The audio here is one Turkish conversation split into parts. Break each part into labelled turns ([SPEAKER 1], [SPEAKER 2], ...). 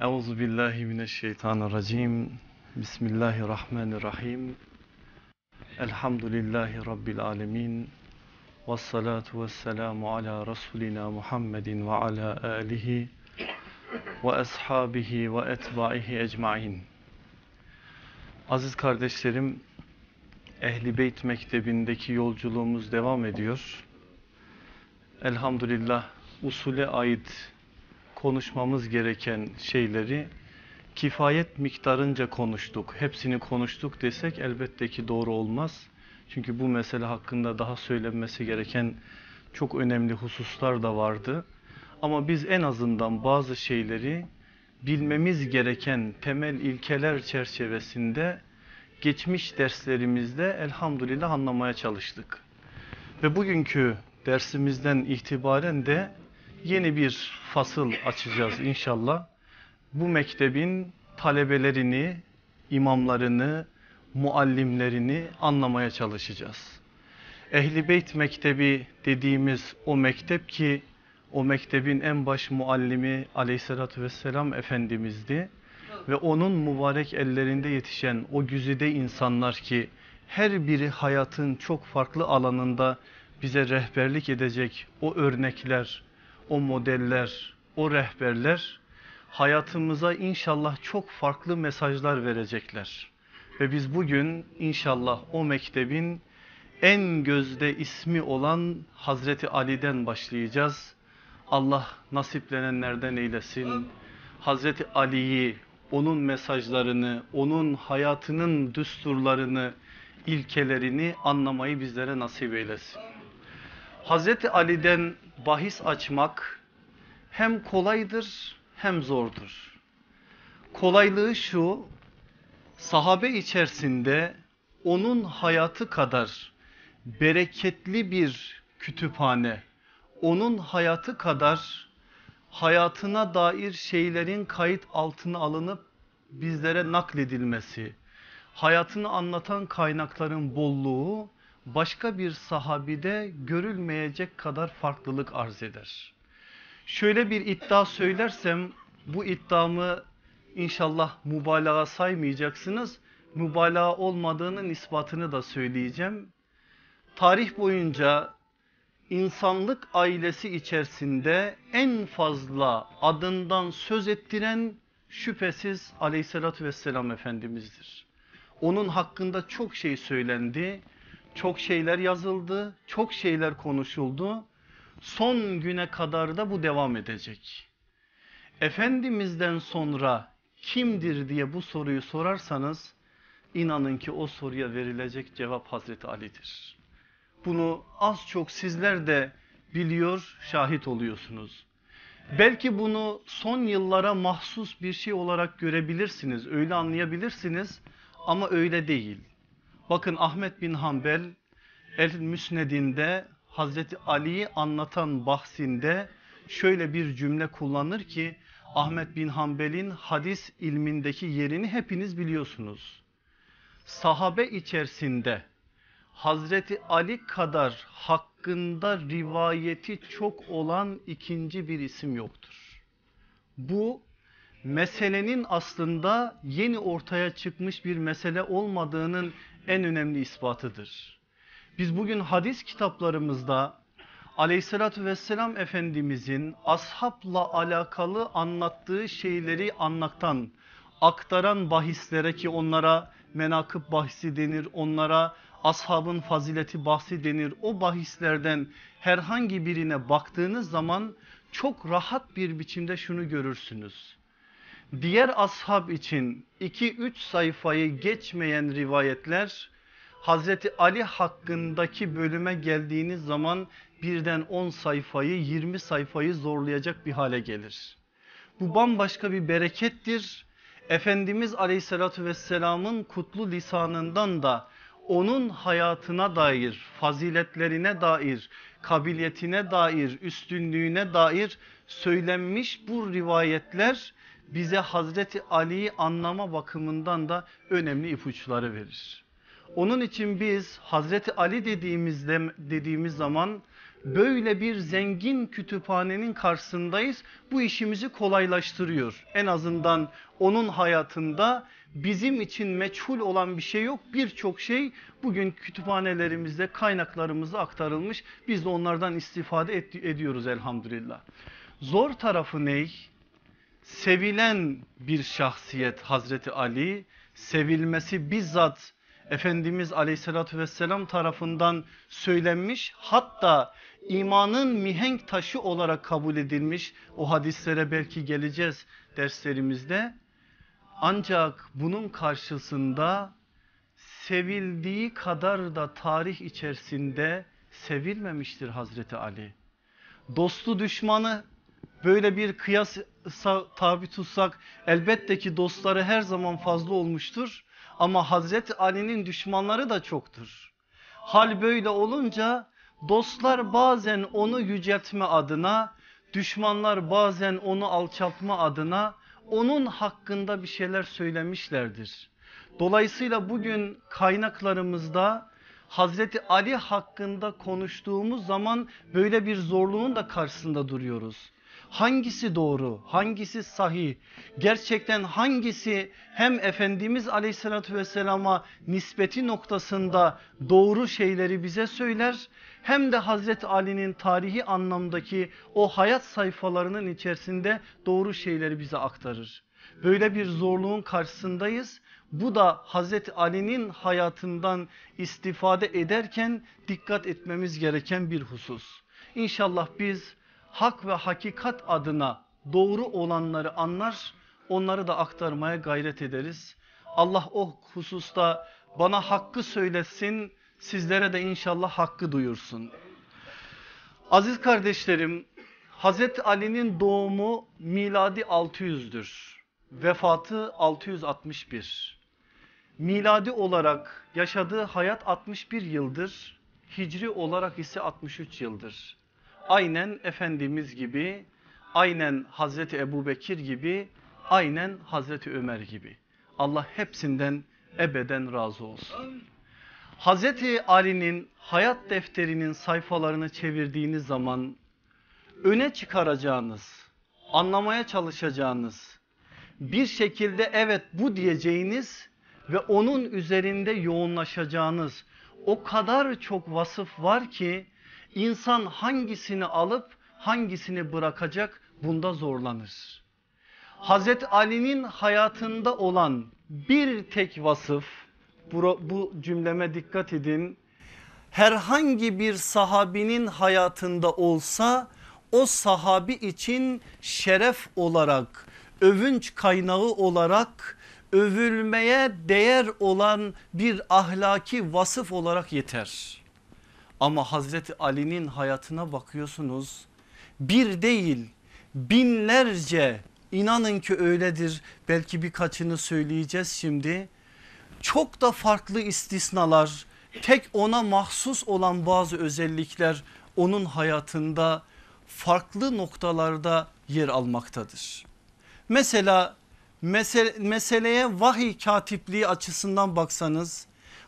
[SPEAKER 1] Euzu billahi mineşşeytanirracim. Bismillahirrahmanirrahim. Elhamdülillahi rabbil alamin. Ves salatu vesselamu ala rasulina Muhammedin ve ala alihi ve ashabihi ve etbaihi ecmaîn. Aziz kardeşlerim, Ehli Beyt Mektebi'ndeki yolculuğumuz devam ediyor. Elhamdülillah usule ait konuşmamız gereken şeyleri kifayet miktarınca konuştuk. Hepsini konuştuk desek elbette ki doğru olmaz. Çünkü bu mesele hakkında daha söylenmesi gereken çok önemli hususlar da vardı. Ama biz en azından bazı şeyleri bilmemiz gereken temel ilkeler çerçevesinde geçmiş derslerimizde elhamdülillah anlamaya çalıştık. Ve bugünkü dersimizden itibaren de yeni bir fasıl açacağız inşallah. Bu mektebin talebelerini, imamlarını, muallimlerini anlamaya çalışacağız. Ehli Beyt Mektebi dediğimiz o mektep ki o mektebin en baş muallimi aleyhissalatü vesselam Efendimiz'di. Ve onun mübarek ellerinde yetişen o güzide insanlar ki her biri hayatın çok farklı alanında bize rehberlik edecek o örnekler, o modeller, o rehberler hayatımıza inşallah çok farklı mesajlar verecekler. Ve biz bugün inşallah o mektebin en gözde ismi olan Hazreti Ali'den başlayacağız. Allah nasiplenenlerden eylesin. Hazreti Ali'yi, onun mesajlarını, onun hayatının düsturlarını, ilkelerini anlamayı bizlere nasip eylesin. Hazreti Ali'den bahis açmak hem kolaydır hem zordur. Kolaylığı şu, sahabe içerisinde onun hayatı kadar bereketli bir kütüphane, onun hayatı kadar hayatına dair şeylerin kayıt altına alınıp bizlere nakledilmesi, hayatını anlatan kaynakların bolluğu başka bir sahabide görülmeyecek kadar farklılık arz eder. Şöyle bir iddia söylersem bu iddiamı inşallah mübalağa saymayacaksınız. Mübalağa olmadığının ispatını da söyleyeceğim. Tarih boyunca insanlık ailesi içerisinde en fazla adından söz ettiren şüphesiz aleyhissalatü vesselam Efendimiz'dir. Onun hakkında çok şey söylendi, çok şeyler yazıldı, çok şeyler konuşuldu. Son güne kadar da bu devam edecek. Efendimiz'den sonra kimdir diye bu soruyu sorarsanız inanın ki o soruya verilecek cevap Hazreti Ali'dir. Bunu az çok sizler de biliyor, şahit oluyorsunuz. Belki bunu son yıllara mahsus bir şey olarak görebilirsiniz, öyle anlayabilirsiniz ama öyle değil. Bakın Ahmet bin Hanbel El Müsned'inde Hazreti Ali'yi anlatan bahsinde şöyle bir cümle kullanır ki Ahmet bin Hanbel'in hadis ilmindeki yerini hepiniz biliyorsunuz. Sahabe içerisinde Hazreti Ali kadar hakkında rivayeti çok olan ikinci bir isim yoktur. Bu meselenin aslında yeni ortaya çıkmış bir mesele olmadığının en önemli ispatıdır. Biz bugün hadis kitaplarımızda aleyhissalatü vesselam efendimizin ashabla alakalı anlattığı şeyleri anlatan, aktaran bahislere ki onlara menakıb bahsi denir, onlara ashabın fazileti bahsi denir. O bahislerden herhangi birine baktığınız zaman çok rahat bir biçimde şunu görürsünüz. Diğer ashab için 2-3 sayfayı geçmeyen rivayetler Hazreti Ali hakkındaki bölüme geldiğiniz zaman birden 10 sayfayı 20 sayfayı zorlayacak bir hale gelir. Bu bambaşka bir berekettir. Efendimiz aleyhissalatü vesselamın kutlu lisanından da onun hayatına dair, faziletlerine dair, kabiliyetine dair, üstünlüğüne dair söylenmiş bu rivayetler bize Hazreti Ali'yi anlama bakımından da önemli ipuçları verir. Onun için biz Hazreti Ali dediğimizde dediğimiz zaman böyle bir zengin kütüphanenin karşısındayız. Bu işimizi kolaylaştırıyor. En azından onun hayatında bizim için meçhul olan bir şey yok. Birçok şey bugün kütüphanelerimizde kaynaklarımıza aktarılmış. Biz de onlardan istifade ed ediyoruz elhamdülillah. Zor tarafı ney? Sevilen bir şahsiyet Hazreti Ali, sevilmesi bizzat Efendimiz aleyhissalatü vesselam tarafından söylenmiş hatta imanın mihenk taşı olarak kabul edilmiş o hadislere belki geleceğiz derslerimizde. Ancak bunun karşısında sevildiği kadar da tarih içerisinde sevilmemiştir Hazreti Ali. Dostu düşmanı böyle bir kıyas tabi tutsak elbette ki dostları her zaman fazla olmuştur. Ama Hazreti Ali'nin düşmanları da çoktur. Hal böyle olunca dostlar bazen onu yüceltme adına, düşmanlar bazen onu alçaltma adına onun hakkında bir şeyler söylemişlerdir. Dolayısıyla bugün kaynaklarımızda Hazreti Ali hakkında konuştuğumuz zaman böyle bir zorluğun da karşısında duruyoruz. Hangisi doğru, hangisi sahih, gerçekten hangisi hem Efendimiz aleyhissalatü vesselama nispeti noktasında doğru şeyleri bize söyler hem de Hazreti Ali'nin tarihi anlamdaki o hayat sayfalarının içerisinde doğru şeyleri bize aktarır. Böyle bir zorluğun karşısındayız. Bu da Hazreti Ali'nin hayatından istifade ederken dikkat etmemiz gereken bir husus. İnşallah biz hak ve hakikat adına doğru olanları anlar onları da aktarmaya gayret ederiz. Allah o hususta bana hakkı söylesin sizlere de inşallah hakkı duyursun. Aziz kardeşlerim Hazreti Ali'nin doğumu miladi 600'dür. Vefatı 661. Miladi olarak yaşadığı hayat 61 yıldır. Hicri olarak ise 63 yıldır. Aynen Efendimiz gibi, aynen Hazreti Ebu Bekir gibi, aynen Hazreti Ömer gibi. Allah hepsinden ebeden razı olsun. Hazreti Ali'nin hayat defterinin sayfalarını çevirdiğiniz zaman öne çıkaracağınız, anlamaya çalışacağınız, bir şekilde evet bu diyeceğiniz ve onun üzerinde yoğunlaşacağınız o kadar çok vasıf var ki insan hangisini alıp hangisini bırakacak bunda zorlanır. Hazreti Ali'nin hayatında olan bir tek vasıf bu, bu cümleme dikkat edin. Herhangi bir sahabinin hayatında olsa o sahabi için şeref olarak, övünç kaynağı olarak övülmeye değer olan bir ahlaki vasıf olarak yeter. Ama Hazreti Ali'nin hayatına bakıyorsunuz bir değil binlerce inanın ki öyledir belki birkaçını söyleyeceğiz şimdi. Çok da farklı istisnalar tek ona mahsus olan bazı özellikler onun hayatında farklı noktalarda yer almaktadır. Mesela mesele, meseleye vahiy katipliği açısından baksanız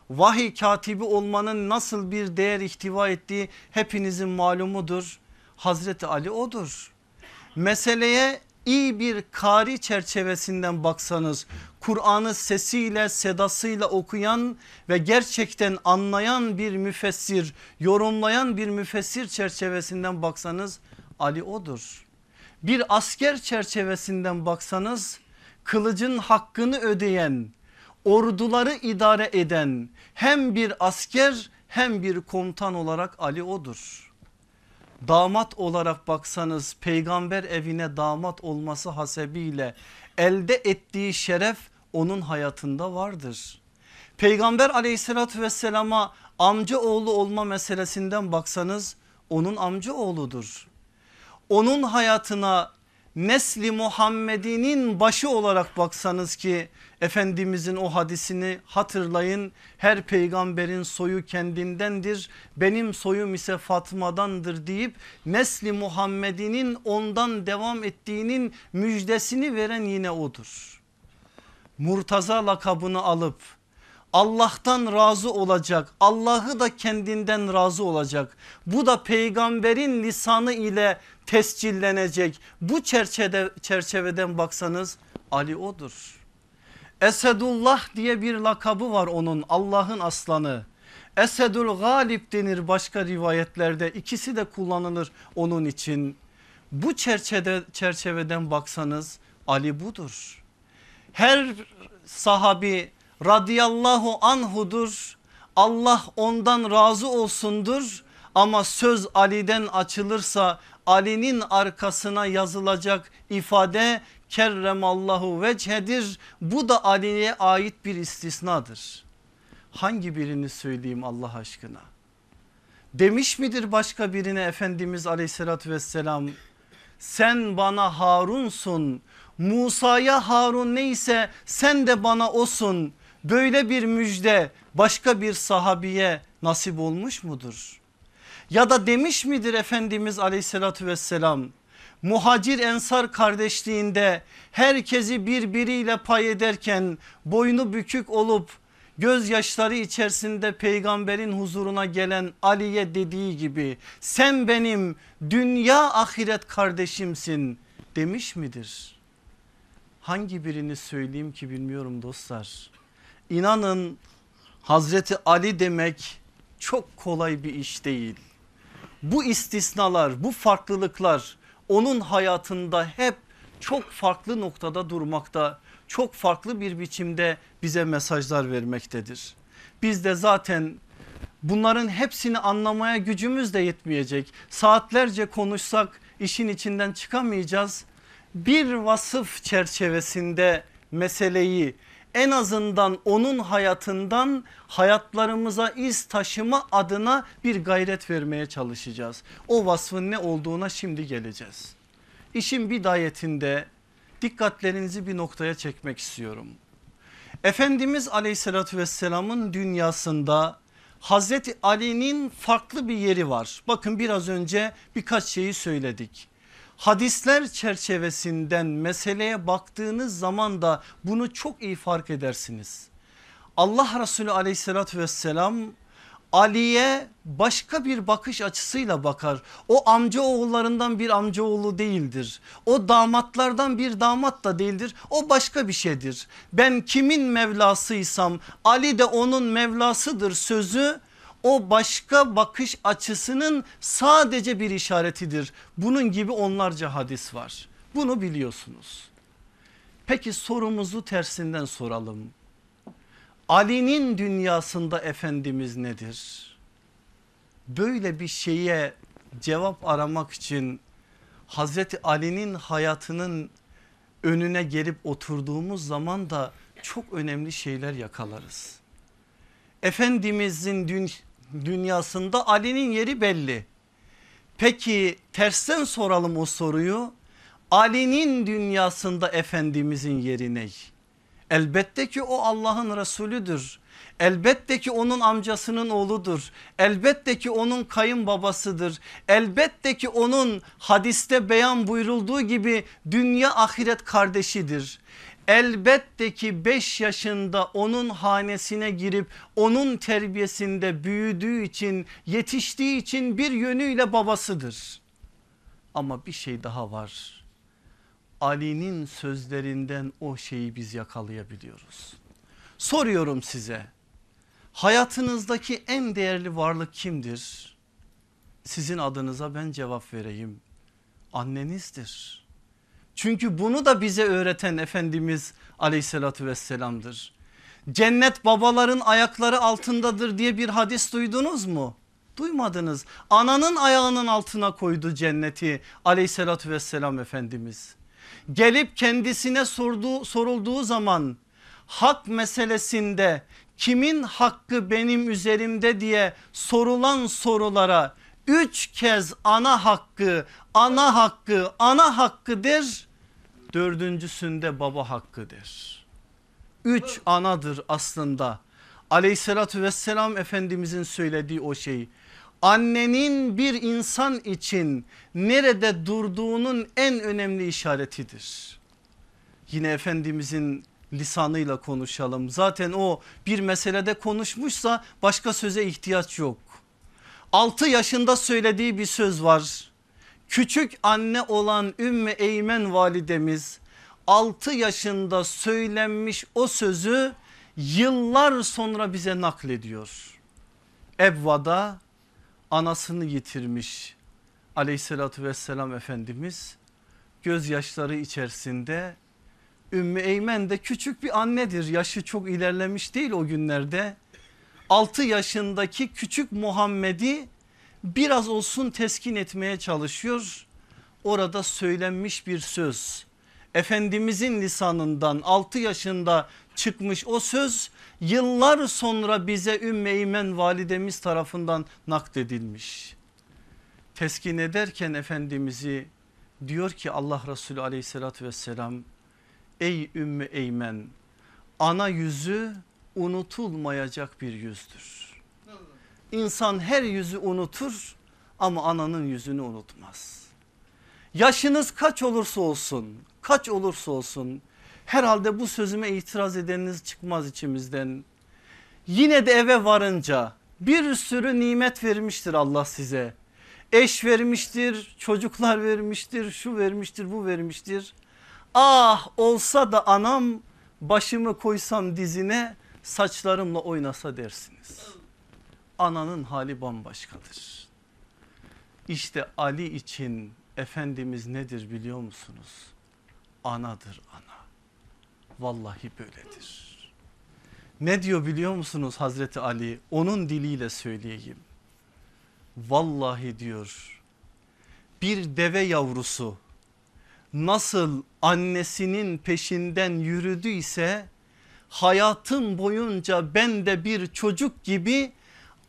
[SPEAKER 1] vahiy katibi olmanın nasıl bir değer ihtiva ettiği hepinizin malumudur. Hazreti Ali odur. Meseleye iyi bir kari çerçevesinden baksanız Kur'an'ı sesiyle sedasıyla okuyan ve gerçekten anlayan bir müfessir yorumlayan bir müfessir çerçevesinden baksanız Ali odur. Bir asker çerçevesinden baksanız kılıcın hakkını ödeyen orduları idare eden hem bir asker hem bir komutan olarak Ali odur. Damat olarak baksanız peygamber evine damat olması hasebiyle elde ettiği şeref onun hayatında vardır. Peygamber aleyhissalatü vesselama amca oğlu olma meselesinden baksanız onun amca oğludur. Onun hayatına nesli Muhammed'inin başı olarak baksanız ki Efendimizin o hadisini hatırlayın. Her peygamberin soyu kendindendir. Benim soyum ise Fatma'dandır deyip nesli Muhammed'inin ondan devam ettiğinin müjdesini veren yine odur. Murtaza lakabını alıp Allah'tan razı olacak. Allah'ı da kendinden razı olacak. Bu da peygamberin lisanı ile tescillenecek. Bu çerçevede, çerçeveden baksanız Ali odur. Esedullah diye bir lakabı var onun Allah'ın aslanı. Esedül Galip denir başka rivayetlerde ikisi de kullanılır onun için. Bu çerçevede, çerçeveden baksanız Ali budur. Her sahabi radıyallahu anhudur. Allah ondan razı olsundur ama söz Ali'den açılırsa Ali'nin arkasına yazılacak ifade kerremallahu vechedir. Bu da Ali'ye ait bir istisnadır. Hangi birini söyleyeyim Allah aşkına? Demiş midir başka birine Efendimiz aleyhissalatü vesselam sen bana Harunsun Musa'ya Harun neyse sen de bana osun böyle bir müjde başka bir sahabiye nasip olmuş mudur? Ya da demiş midir Efendimiz aleyhissalatü vesselam muhacir ensar kardeşliğinde herkesi birbiriyle pay ederken boynu bükük olup gözyaşları içerisinde peygamberin huzuruna gelen Ali'ye dediği gibi sen benim dünya ahiret kardeşimsin demiş midir? Hangi birini söyleyeyim ki bilmiyorum dostlar. İnanın Hazreti Ali demek çok kolay bir iş değil. Bu istisnalar bu farklılıklar onun hayatında hep çok farklı noktada durmakta çok farklı bir biçimde bize mesajlar vermektedir. Biz de zaten bunların hepsini anlamaya gücümüz de yetmeyecek. Saatlerce konuşsak işin içinden çıkamayacağız. Bir vasıf çerçevesinde meseleyi en azından onun hayatından hayatlarımıza iz taşıma adına bir gayret vermeye çalışacağız. O vasfın ne olduğuna şimdi geleceğiz. İşin bidayetinde dikkatlerinizi bir noktaya çekmek istiyorum. Efendimiz aleyhissalatü vesselamın dünyasında Hazreti Ali'nin farklı bir yeri var. Bakın biraz önce birkaç şeyi söyledik. Hadisler çerçevesinden meseleye baktığınız zaman da bunu çok iyi fark edersiniz. Allah Resulü aleyhissalatü vesselam Ali'ye başka bir bakış açısıyla bakar. O amca oğullarından bir amca oğlu değildir. O damatlardan bir damat da değildir. O başka bir şeydir. Ben kimin Mevlasıysam Ali de onun Mevlasıdır sözü o başka bakış açısının sadece bir işaretidir. Bunun gibi onlarca hadis var. Bunu biliyorsunuz. Peki sorumuzu tersinden soralım. Ali'nin dünyasında Efendimiz nedir? Böyle bir şeye cevap aramak için Hazreti Ali'nin hayatının önüne gelip oturduğumuz zaman da çok önemli şeyler yakalarız. Efendimizin dünyasında Ali'nin yeri belli. Peki tersten soralım o soruyu. Ali'nin dünyasında Efendimizin yeri ne? Elbette ki o Allah'ın Resulüdür. Elbette ki onun amcasının oğludur. Elbette ki onun kayınbabasıdır. Elbette ki onun hadiste beyan buyurulduğu gibi dünya ahiret kardeşidir. Elbette ki 5 yaşında onun hanesine girip onun terbiyesinde büyüdüğü için yetiştiği için bir yönüyle babasıdır. Ama bir şey daha var Ali'nin sözlerinden o şeyi biz yakalayabiliyoruz. Soruyorum size hayatınızdaki en değerli varlık kimdir? Sizin adınıza ben cevap vereyim. Annenizdir. Çünkü bunu da bize öğreten Efendimiz aleyhissalatü vesselamdır. Cennet babaların ayakları altındadır diye bir hadis duydunuz mu? Duymadınız. Ananın ayağının altına koydu cenneti aleyhissalatü vesselam Efendimiz gelip kendisine sorduğu, sorulduğu zaman hak meselesinde kimin hakkı benim üzerimde diye sorulan sorulara üç kez ana hakkı ana hakkı ana hakkıdır dördüncüsünde baba hakkıdır. Üç anadır aslında aleyhissalatü vesselam efendimizin söylediği o şey annenin bir insan için nerede durduğunun en önemli işaretidir. Yine Efendimizin lisanıyla konuşalım. Zaten o bir meselede konuşmuşsa başka söze ihtiyaç yok. 6 yaşında söylediği bir söz var. Küçük anne olan Ümmü Eymen validemiz 6 yaşında söylenmiş o sözü yıllar sonra bize naklediyor. Evvada anasını yitirmiş aleyhissalatü vesselam Efendimiz gözyaşları içerisinde Ümmü Eymen de küçük bir annedir yaşı çok ilerlemiş değil o günlerde 6 yaşındaki küçük Muhammed'i biraz olsun teskin etmeye çalışıyor. Orada söylenmiş bir söz Efendimizin lisanından 6 yaşında çıkmış o söz yıllar sonra bize Ümmü Eymen validemiz tarafından nakledilmiş. Teskin ederken Efendimiz'i diyor ki Allah Resulü aleyhissalatü vesselam ey Ümmü Eymen ana yüzü unutulmayacak bir yüzdür. İnsan her yüzü unutur ama ananın yüzünü unutmaz. Yaşınız kaç olursa olsun kaç olursa olsun herhalde bu sözüme itiraz edeniniz çıkmaz içimizden. Yine de eve varınca bir sürü nimet vermiştir Allah size. Eş vermiştir, çocuklar vermiştir, şu vermiştir, bu vermiştir. Ah olsa da anam başımı koysam dizine saçlarımla oynasa dersiniz. Ananın hali bambaşkadır. İşte Ali için Efendimiz nedir biliyor musunuz? Anadır ana. Vallahi böyledir. Ne diyor biliyor musunuz Hazreti Ali? Onun diliyle söyleyeyim. Vallahi diyor bir deve yavrusu nasıl annesinin peşinden yürüdüyse hayatım boyunca ben de bir çocuk gibi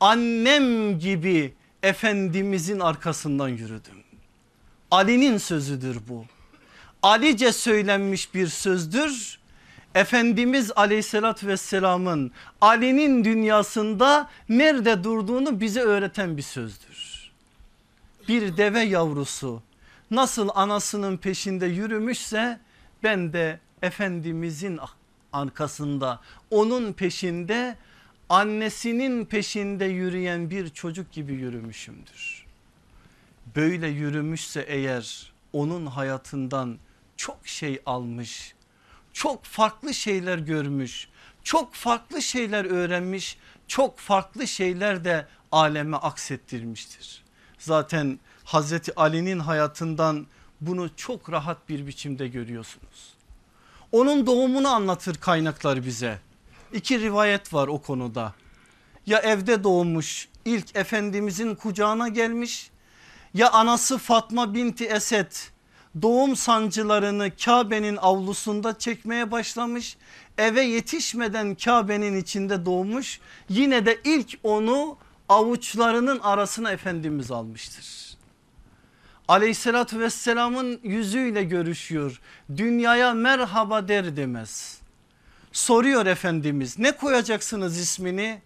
[SPEAKER 1] annem gibi Efendimizin arkasından yürüdüm. Ali'nin sözüdür bu. Alice söylenmiş bir sözdür. Efendimiz aleyhissalatü vesselamın Ali'nin dünyasında nerede durduğunu bize öğreten bir sözdür. Bir deve yavrusu nasıl anasının peşinde yürümüşse ben de Efendimizin arkasında onun peşinde annesinin peşinde yürüyen bir çocuk gibi yürümüşümdür. Böyle yürümüşse eğer onun hayatından çok şey almış, çok farklı şeyler görmüş, çok farklı şeyler öğrenmiş, çok farklı şeyler de aleme aksettirmiştir. Zaten Hazreti Ali'nin hayatından bunu çok rahat bir biçimde görüyorsunuz. Onun doğumunu anlatır kaynaklar bize. İki rivayet var o konuda. Ya evde doğmuş ilk Efendimizin kucağına gelmiş ya anası Fatma binti Esed doğum sancılarını Kabe'nin avlusunda çekmeye başlamış. Eve yetişmeden Kabe'nin içinde doğmuş. Yine de ilk onu avuçlarının arasına Efendimiz almıştır. Aleyhissalatü vesselamın yüzüyle görüşüyor. Dünyaya merhaba der demez. Soruyor Efendimiz ne koyacaksınız ismini?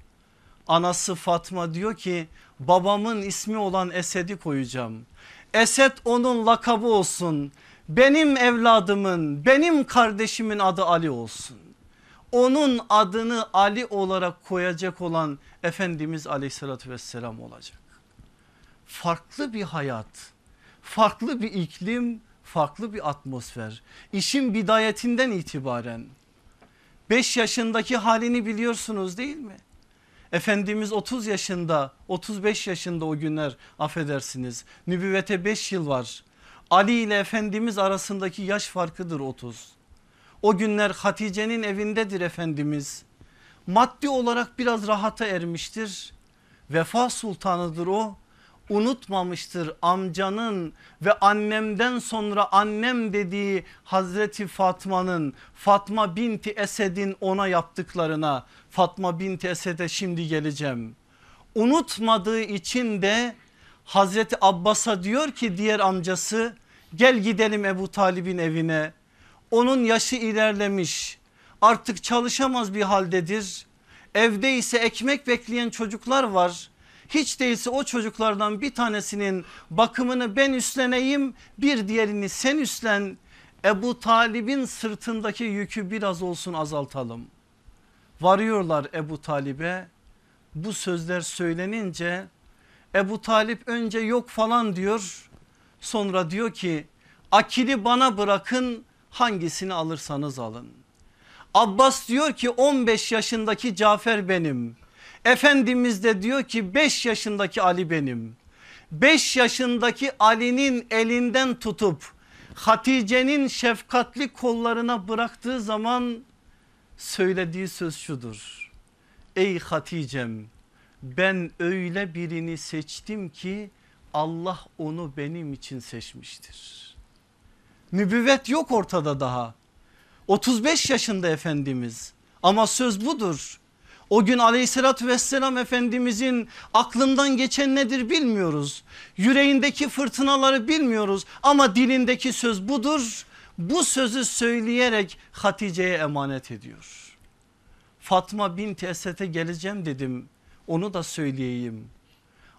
[SPEAKER 1] Anası Fatma diyor ki babamın ismi olan Esed'i koyacağım. Esed onun lakabı olsun. Benim evladımın benim kardeşimin adı Ali olsun. Onun adını Ali olarak koyacak olan Efendimiz aleyhissalatü vesselam olacak. Farklı bir hayat, farklı bir iklim, farklı bir atmosfer. İşin bidayetinden itibaren 5 yaşındaki halini biliyorsunuz değil mi? Efendimiz 30 yaşında 35 yaşında o günler affedersiniz nübüvvete 5 yıl var. Ali ile Efendimiz arasındaki yaş farkıdır 30. O günler Hatice'nin evindedir Efendimiz. Maddi olarak biraz rahata ermiştir. Vefa sultanıdır o unutmamıştır amcanın ve annemden sonra annem dediği Hazreti Fatma'nın Fatma binti Esed'in ona yaptıklarına Fatma binti Esed'e şimdi geleceğim. Unutmadığı için de Hazreti Abbas'a diyor ki diğer amcası gel gidelim Ebu Talib'in evine. Onun yaşı ilerlemiş artık çalışamaz bir haldedir. Evde ise ekmek bekleyen çocuklar var hiç değilse o çocuklardan bir tanesinin bakımını ben üstleneyim bir diğerini sen üstlen. Ebu Talib'in sırtındaki yükü biraz olsun azaltalım. Varıyorlar Ebu Talib'e bu sözler söylenince Ebu Talip önce yok falan diyor sonra diyor ki akili bana bırakın hangisini alırsanız alın. Abbas diyor ki 15 yaşındaki Cafer benim. Efendimiz de diyor ki 5 yaşındaki Ali benim. 5 yaşındaki Ali'nin elinden tutup Hatice'nin şefkatli kollarına bıraktığı zaman söylediği söz şudur. Ey Hatice'm ben öyle birini seçtim ki Allah onu benim için seçmiştir. Nübüvvet yok ortada daha. 35 yaşında Efendimiz ama söz budur. O gün aleyhissalatü vesselam Efendimizin aklından geçen nedir bilmiyoruz. Yüreğindeki fırtınaları bilmiyoruz ama dilindeki söz budur. Bu sözü söyleyerek Hatice'ye emanet ediyor. Fatma binti Esed'e geleceğim dedim onu da söyleyeyim.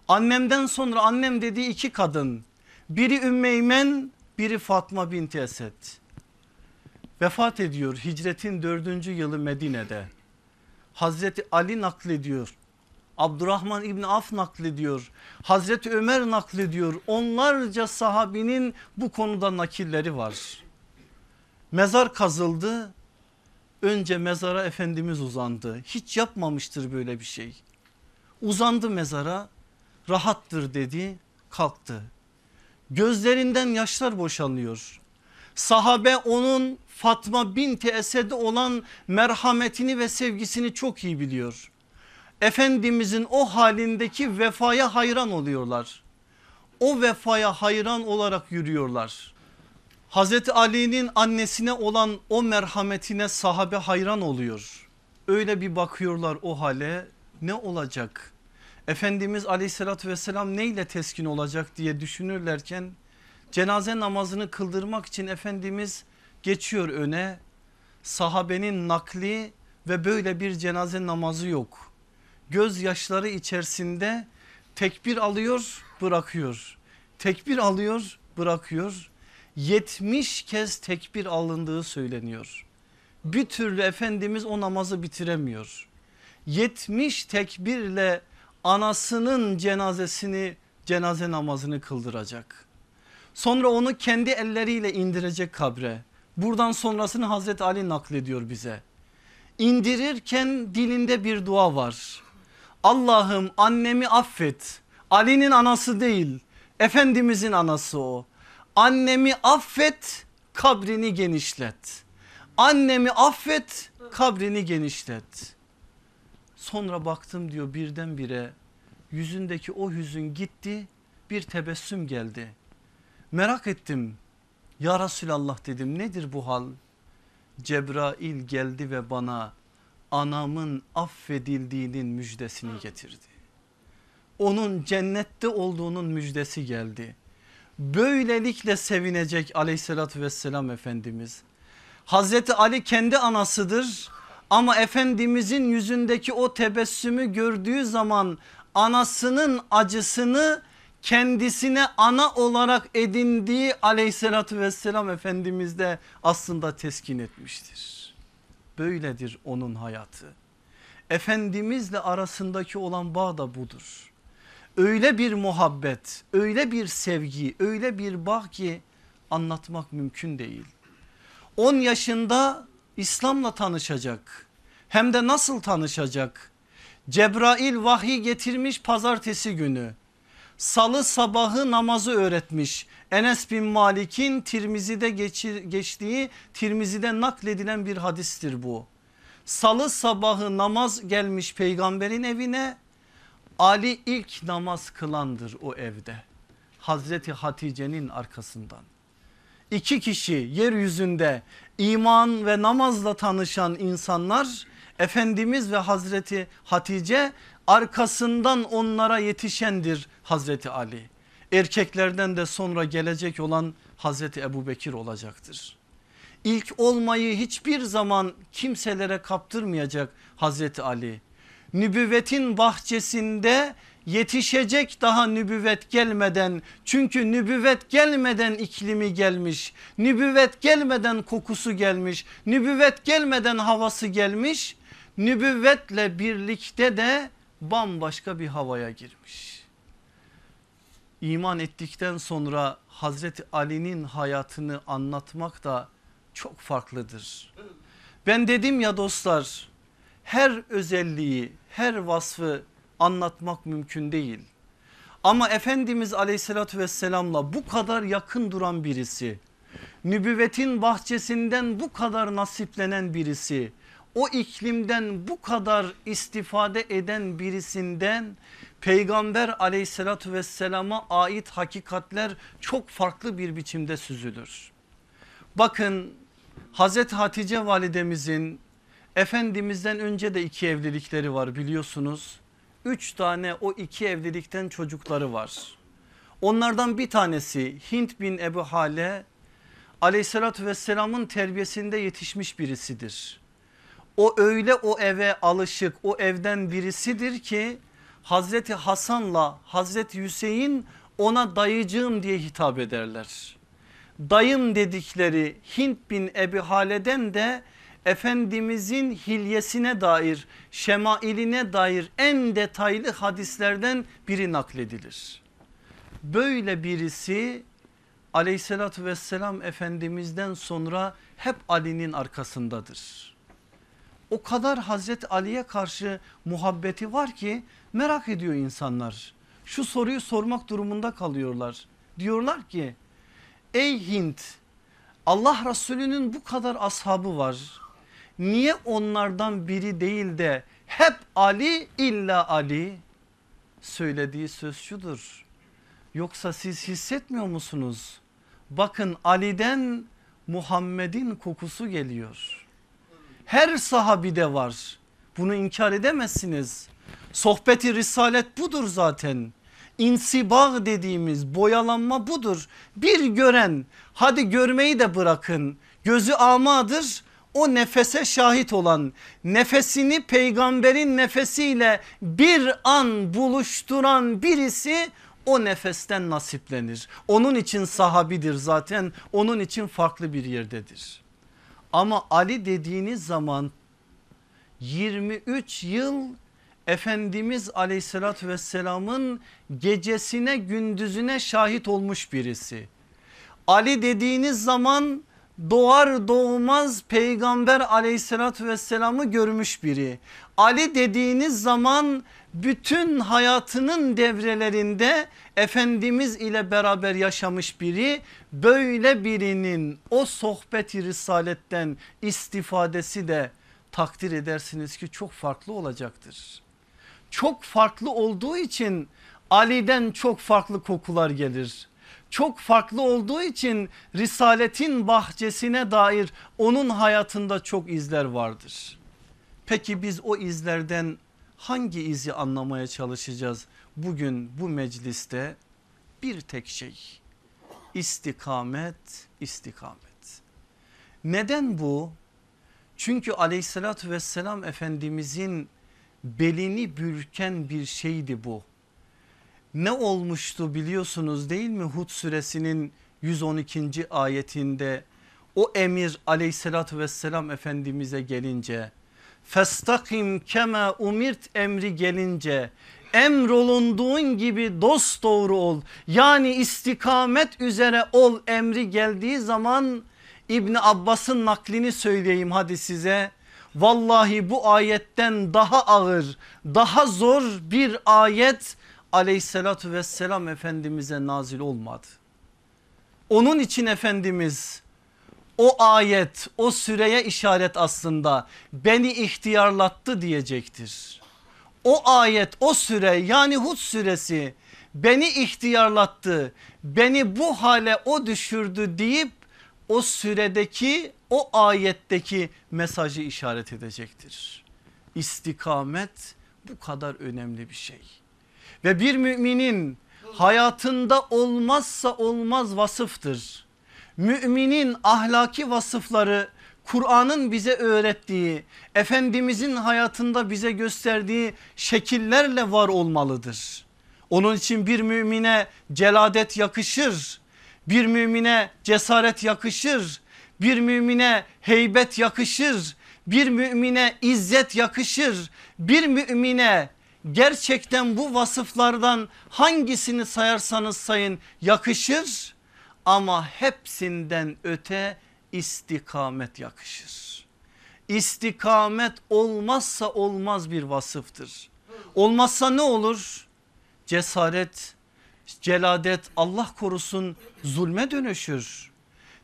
[SPEAKER 1] Annemden sonra annem dediği iki kadın biri Ümmeymen biri Fatma binti Esed. Vefat ediyor hicretin dördüncü yılı Medine'de. Hazreti Ali naklediyor. Abdurrahman İbni Af naklediyor. Hazreti Ömer naklediyor. Onlarca sahabinin bu konuda nakilleri var. Mezar kazıldı. Önce mezara Efendimiz uzandı. Hiç yapmamıştır böyle bir şey. Uzandı mezara rahattır dedi kalktı. Gözlerinden yaşlar boşanıyor. Sahabe onun Fatma binti Esed'e olan merhametini ve sevgisini çok iyi biliyor. Efendimizin o halindeki vefaya hayran oluyorlar. O vefaya hayran olarak yürüyorlar. Hazreti Ali'nin annesine olan o merhametine sahabe hayran oluyor. Öyle bir bakıyorlar o hale ne olacak? Efendimiz aleyhissalatü vesselam neyle teskin olacak diye düşünürlerken cenaze namazını kıldırmak için Efendimiz geçiyor öne. Sahabenin nakli ve böyle bir cenaze namazı yok. Gözyaşları içerisinde tekbir alıyor bırakıyor. Tekbir alıyor bırakıyor. 70 kez tekbir alındığı söyleniyor. Bir türlü Efendimiz o namazı bitiremiyor. 70 tekbirle anasının cenazesini cenaze namazını kıldıracak. Sonra onu kendi elleriyle indirecek kabre. Buradan sonrasını Hazreti Ali naklediyor bize. İndirirken dilinde bir dua var. Allah'ım annemi affet. Ali'nin anası değil Efendimizin anası o. Annemi affet kabrini genişlet. Annemi affet kabrini genişlet. Sonra baktım diyor birdenbire yüzündeki o hüzün gitti bir tebessüm geldi. Merak ettim ya Resulallah dedim nedir bu hal? Cebrail geldi ve bana anamın affedildiğinin müjdesini getirdi. Onun cennette olduğunun müjdesi geldi. Böylelikle sevinecek aleyhissalatü vesselam Efendimiz. Hazreti Ali kendi anasıdır ama Efendimizin yüzündeki o tebessümü gördüğü zaman anasının acısını kendisine ana olarak edindiği aleyhissalatü vesselam Efendimiz de aslında teskin etmiştir. Böyledir onun hayatı. Efendimizle arasındaki olan bağ da budur. Öyle bir muhabbet, öyle bir sevgi, öyle bir bağ ki anlatmak mümkün değil. 10 yaşında İslam'la tanışacak. Hem de nasıl tanışacak? Cebrail vahiy getirmiş pazartesi günü. Salı sabahı namazı öğretmiş. Enes bin Malik'in Tirmizi'de geçir, geçtiği Tirmizi'de nakledilen bir hadistir bu. Salı sabahı namaz gelmiş peygamberin evine. Ali ilk namaz kılandır o evde. Hazreti Hatice'nin arkasından iki kişi yeryüzünde iman ve namazla tanışan insanlar Efendimiz ve Hazreti Hatice arkasından onlara yetişendir Hazreti Ali. Erkeklerden de sonra gelecek olan Hazreti Ebu Bekir olacaktır. İlk olmayı hiçbir zaman kimselere kaptırmayacak Hazreti Ali. Nübüvvetin bahçesinde yetişecek daha nübüvvet gelmeden çünkü nübüvvet gelmeden iklimi gelmiş nübüvvet gelmeden kokusu gelmiş nübüvvet gelmeden havası gelmiş nübüvvetle birlikte de bambaşka bir havaya girmiş. İman ettikten sonra Hazreti Ali'nin hayatını anlatmak da çok farklıdır. Ben dedim ya dostlar her özelliği her vasfı anlatmak mümkün değil. Ama Efendimiz aleyhissalatü vesselamla bu kadar yakın duran birisi nübüvvetin bahçesinden bu kadar nasiplenen birisi o iklimden bu kadar istifade eden birisinden peygamber aleyhissalatü vesselama ait hakikatler çok farklı bir biçimde süzülür. Bakın Hazreti Hatice validemizin Efendimizden önce de iki evlilikleri var biliyorsunuz. Üç tane o iki evlilikten çocukları var. Onlardan bir tanesi Hint bin Ebu Hale aleyhissalatü vesselamın terbiyesinde yetişmiş birisidir. O öyle o eve alışık o evden birisidir ki Hazreti Hasan'la Hazreti Hüseyin ona dayıcığım diye hitap ederler. Dayım dedikleri Hint bin Ebi Hale'den de Efendimizin hilyesine dair şemailine dair en detaylı hadislerden biri nakledilir. Böyle birisi aleyhissalatü vesselam efendimizden sonra hep Ali'nin arkasındadır. O kadar Hazreti Ali'ye karşı muhabbeti var ki merak ediyor insanlar. Şu soruyu sormak durumunda kalıyorlar. Diyorlar ki ey Hint Allah Resulü'nün bu kadar ashabı var. Niye onlardan biri değil de hep Ali illa Ali? Söylediği söz şudur. Yoksa siz hissetmiyor musunuz? Bakın Ali'den Muhammed'in kokusu geliyor. Her sahabide var. Bunu inkar edemezsiniz. Sohbeti risalet budur zaten. İnsibag dediğimiz boyalanma budur. Bir gören hadi görmeyi de bırakın. Gözü amadır o nefese şahit olan nefesini peygamberin nefesiyle bir an buluşturan birisi o nefesten nasiplenir. Onun için sahabidir zaten onun için farklı bir yerdedir. Ama Ali dediğiniz zaman 23 yıl Efendimiz aleyhissalatü vesselamın gecesine gündüzüne şahit olmuş birisi. Ali dediğiniz zaman doğar doğmaz peygamber aleyhissalatü vesselamı görmüş biri. Ali dediğiniz zaman bütün hayatının devrelerinde Efendimiz ile beraber yaşamış biri böyle birinin o sohbeti risaletten istifadesi de takdir edersiniz ki çok farklı olacaktır. Çok farklı olduğu için Ali'den çok farklı kokular gelir. Çok farklı olduğu için risaletin bahçesine dair onun hayatında çok izler vardır. Peki biz o izlerden hangi izi anlamaya çalışacağız bugün bu mecliste? Bir tek şey istikamet istikamet. Neden bu? Çünkü aleyhissalatü vesselam efendimizin belini bürken bir şeydi bu. Ne olmuştu biliyorsunuz değil mi Hud suresinin 112. ayetinde o emir aleyhissalatü vesselam efendimize gelince Festakim kema umirt emri gelince emrolunduğun gibi dost doğru ol. Yani istikamet üzere ol emri geldiği zaman İbni Abbas'ın naklini söyleyeyim hadi size. Vallahi bu ayetten daha ağır daha zor bir ayet aleyhissalatü vesselam efendimize nazil olmadı. Onun için Efendimiz o ayet o süreye işaret aslında beni ihtiyarlattı diyecektir. O ayet o süre yani Hud suresi beni ihtiyarlattı beni bu hale o düşürdü deyip o süredeki o ayetteki mesajı işaret edecektir. İstikamet bu kadar önemli bir şey. Ve bir müminin hayatında olmazsa olmaz vasıftır. Müminin ahlaki vasıfları Kur'an'ın bize öğrettiği, Efendimizin hayatında bize gösterdiği şekillerle var olmalıdır. Onun için bir mümine celadet yakışır, bir mümine cesaret yakışır, bir mümine heybet yakışır, bir mümine izzet yakışır, bir mümine gerçekten bu vasıflardan hangisini sayarsanız sayın yakışır ama hepsinden öte istikamet yakışır. İstikamet olmazsa olmaz bir vasıftır. Olmazsa ne olur? Cesaret, celadet Allah korusun zulme dönüşür.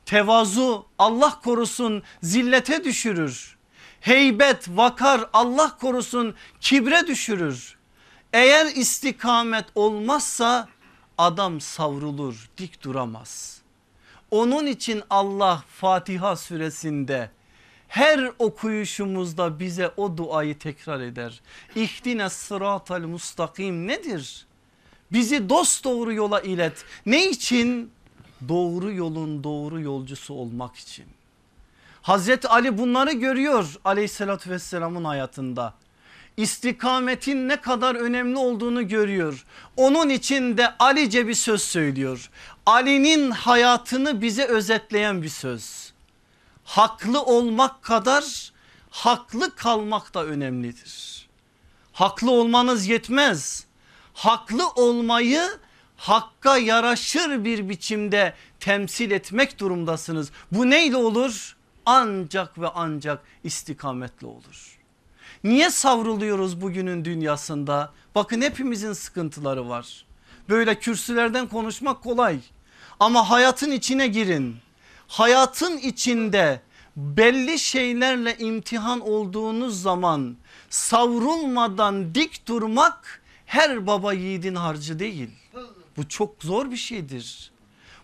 [SPEAKER 1] Tevazu Allah korusun zillete düşürür. Heybet, vakar Allah korusun kibre düşürür. Eğer istikamet olmazsa adam savrulur dik duramaz. Onun için Allah Fatiha suresinde her okuyuşumuzda bize o duayı tekrar eder. İhdine sıratal mustakim nedir? Bizi dost doğru yola ilet. Ne için? Doğru yolun doğru yolcusu olmak için. Hazreti Ali bunları görüyor aleyhissalatü vesselamın hayatında. İstikametin ne kadar önemli olduğunu görüyor. Onun için de Alice bir söz söylüyor. Ali'nin hayatını bize özetleyen bir söz. Haklı olmak kadar haklı kalmak da önemlidir. Haklı olmanız yetmez. Haklı olmayı hakka yaraşır bir biçimde temsil etmek durumdasınız. Bu neyle olur? Ancak ve ancak istikametle olur. Niye savruluyoruz bugünün dünyasında? Bakın hepimizin sıkıntıları var. Böyle kürsülerden konuşmak kolay. Ama hayatın içine girin. Hayatın içinde belli şeylerle imtihan olduğunuz zaman savrulmadan dik durmak her baba yiğidin harcı değil. Bu çok zor bir şeydir.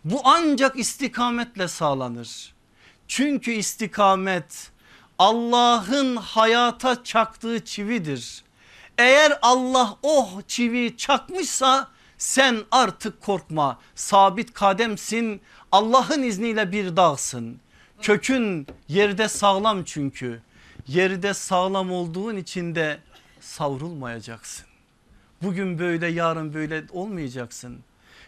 [SPEAKER 1] Bu ancak istikametle sağlanır. Çünkü istikamet Allah'ın hayata çaktığı çividir. Eğer Allah o çivi çakmışsa sen artık korkma sabit kademsin Allah'ın izniyle bir dağsın. Kökün yerde sağlam çünkü yerde sağlam olduğun için de savrulmayacaksın. Bugün böyle yarın böyle olmayacaksın.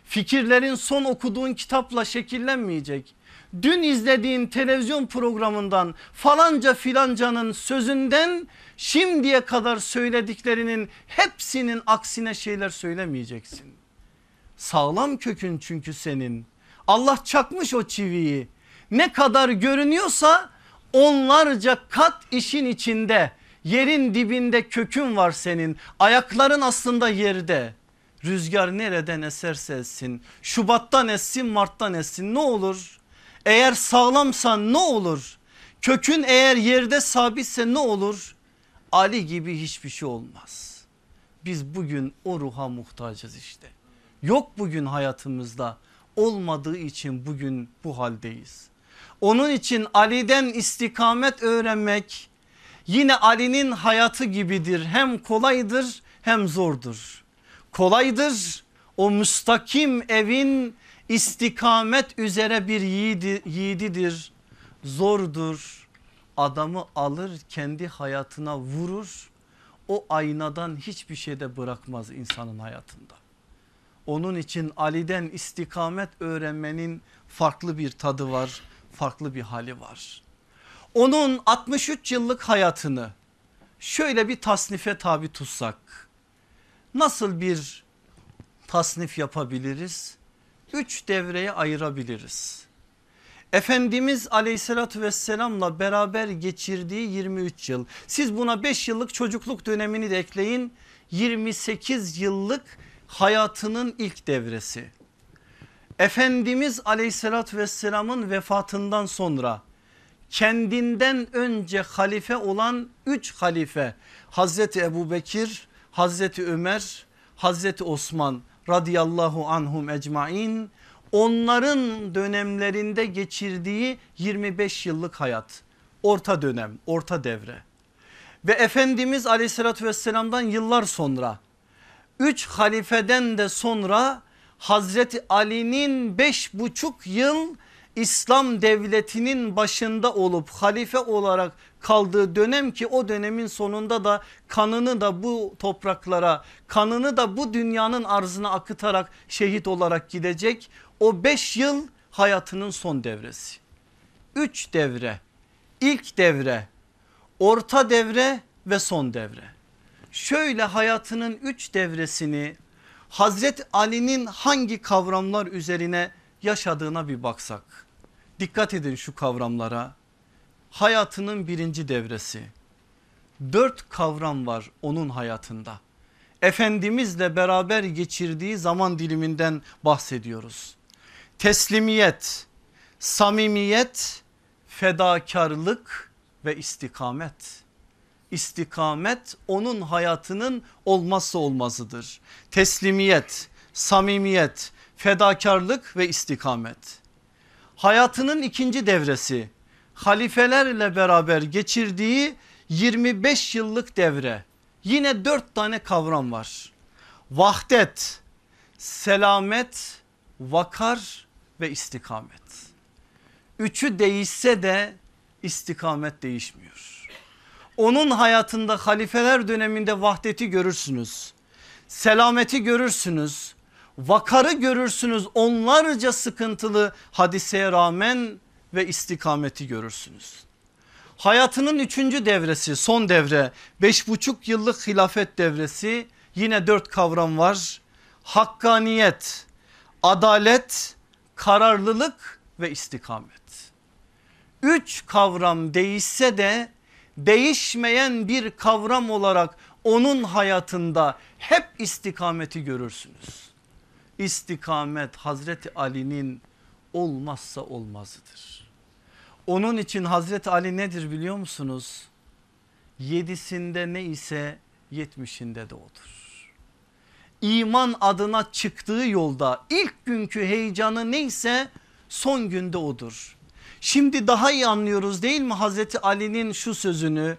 [SPEAKER 1] Fikirlerin son okuduğun kitapla şekillenmeyecek. Dün izlediğin televizyon programından falanca filancanın sözünden şimdiye kadar söylediklerinin hepsinin aksine şeyler söylemeyeceksin. Sağlam kökün çünkü senin. Allah çakmış o çiviyi. Ne kadar görünüyorsa onlarca kat işin içinde. Yerin dibinde kökün var senin. Ayakların aslında yerde. Rüzgar nereden eserse essin. Şubattan essin Mart'tan essin ne olur? Eğer sağlamsan ne olur? Kökün eğer yerde sabitse ne olur? Ali gibi hiçbir şey olmaz. Biz bugün o ruha muhtacız işte. Yok bugün hayatımızda olmadığı için bugün bu haldeyiz. Onun için Ali'den istikamet öğrenmek yine Ali'nin hayatı gibidir. Hem kolaydır hem zordur. Kolaydır o müstakim evin istikamet üzere bir yiğidi, yiğididir. Zordur adamı alır kendi hayatına vurur. O aynadan hiçbir şey de bırakmaz insanın hayatında. Onun için Ali'den istikamet öğrenmenin farklı bir tadı var, farklı bir hali var. Onun 63 yıllık hayatını şöyle bir tasnife tabi tutsak nasıl bir tasnif yapabiliriz? Üç devreye ayırabiliriz. Efendimiz aleyhissalatü vesselamla beraber geçirdiği 23 yıl. Siz buna 5 yıllık çocukluk dönemini de ekleyin. 28 yıllık hayatının ilk devresi. Efendimiz aleyhissalatü vesselamın vefatından sonra kendinden önce halife olan 3 halife Hazreti Ebu Bekir, Hazreti Ömer, Hazreti Osman radıyallahu anhum ecmain onların dönemlerinde geçirdiği 25 yıllık hayat orta dönem orta devre. Ve Efendimiz aleyhissalatü vesselamdan yıllar sonra 3 halifeden de sonra Hazreti Ali'nin beş buçuk yıl İslam devletinin başında olup halife olarak kaldığı dönem ki o dönemin sonunda da kanını da bu topraklara kanını da bu dünyanın arzına akıtarak şehit olarak gidecek. O 5 yıl hayatının son devresi. 3 devre ilk devre orta devre ve son devre. Şöyle hayatının 3 devresini Hazret Ali'nin hangi kavramlar üzerine yaşadığına bir baksak. Dikkat edin şu kavramlara. Hayatının birinci devresi. Dört kavram var onun hayatında. Efendimizle beraber geçirdiği zaman diliminden bahsediyoruz. Teslimiyet, samimiyet, fedakarlık ve istikamet. İstikamet onun hayatının olmazsa olmazıdır. Teslimiyet, samimiyet, fedakarlık ve istikamet. Hayatının ikinci devresi halifelerle beraber geçirdiği 25 yıllık devre. Yine dört tane kavram var. Vahdet, selamet, vakar ve istikamet. Üçü değişse de istikamet değişmiyor. Onun hayatında halifeler döneminde vahdeti görürsünüz. Selameti görürsünüz. Vakarı görürsünüz onlarca sıkıntılı hadiseye rağmen ve istikameti görürsünüz. Hayatının üçüncü devresi son devre beş buçuk yıllık hilafet devresi yine dört kavram var. Hakkaniyet, adalet, kararlılık ve istikamet. Üç kavram değişse de değişmeyen bir kavram olarak onun hayatında hep istikameti görürsünüz. İstikamet Hazreti Ali'nin olmazsa olmazıdır. Onun için Hazreti Ali nedir biliyor musunuz? Yedisinde ne ise yetmişinde de odur. İman adına çıktığı yolda ilk günkü heyecanı neyse son günde odur. Şimdi daha iyi anlıyoruz değil mi Hazreti Ali'nin şu sözünü?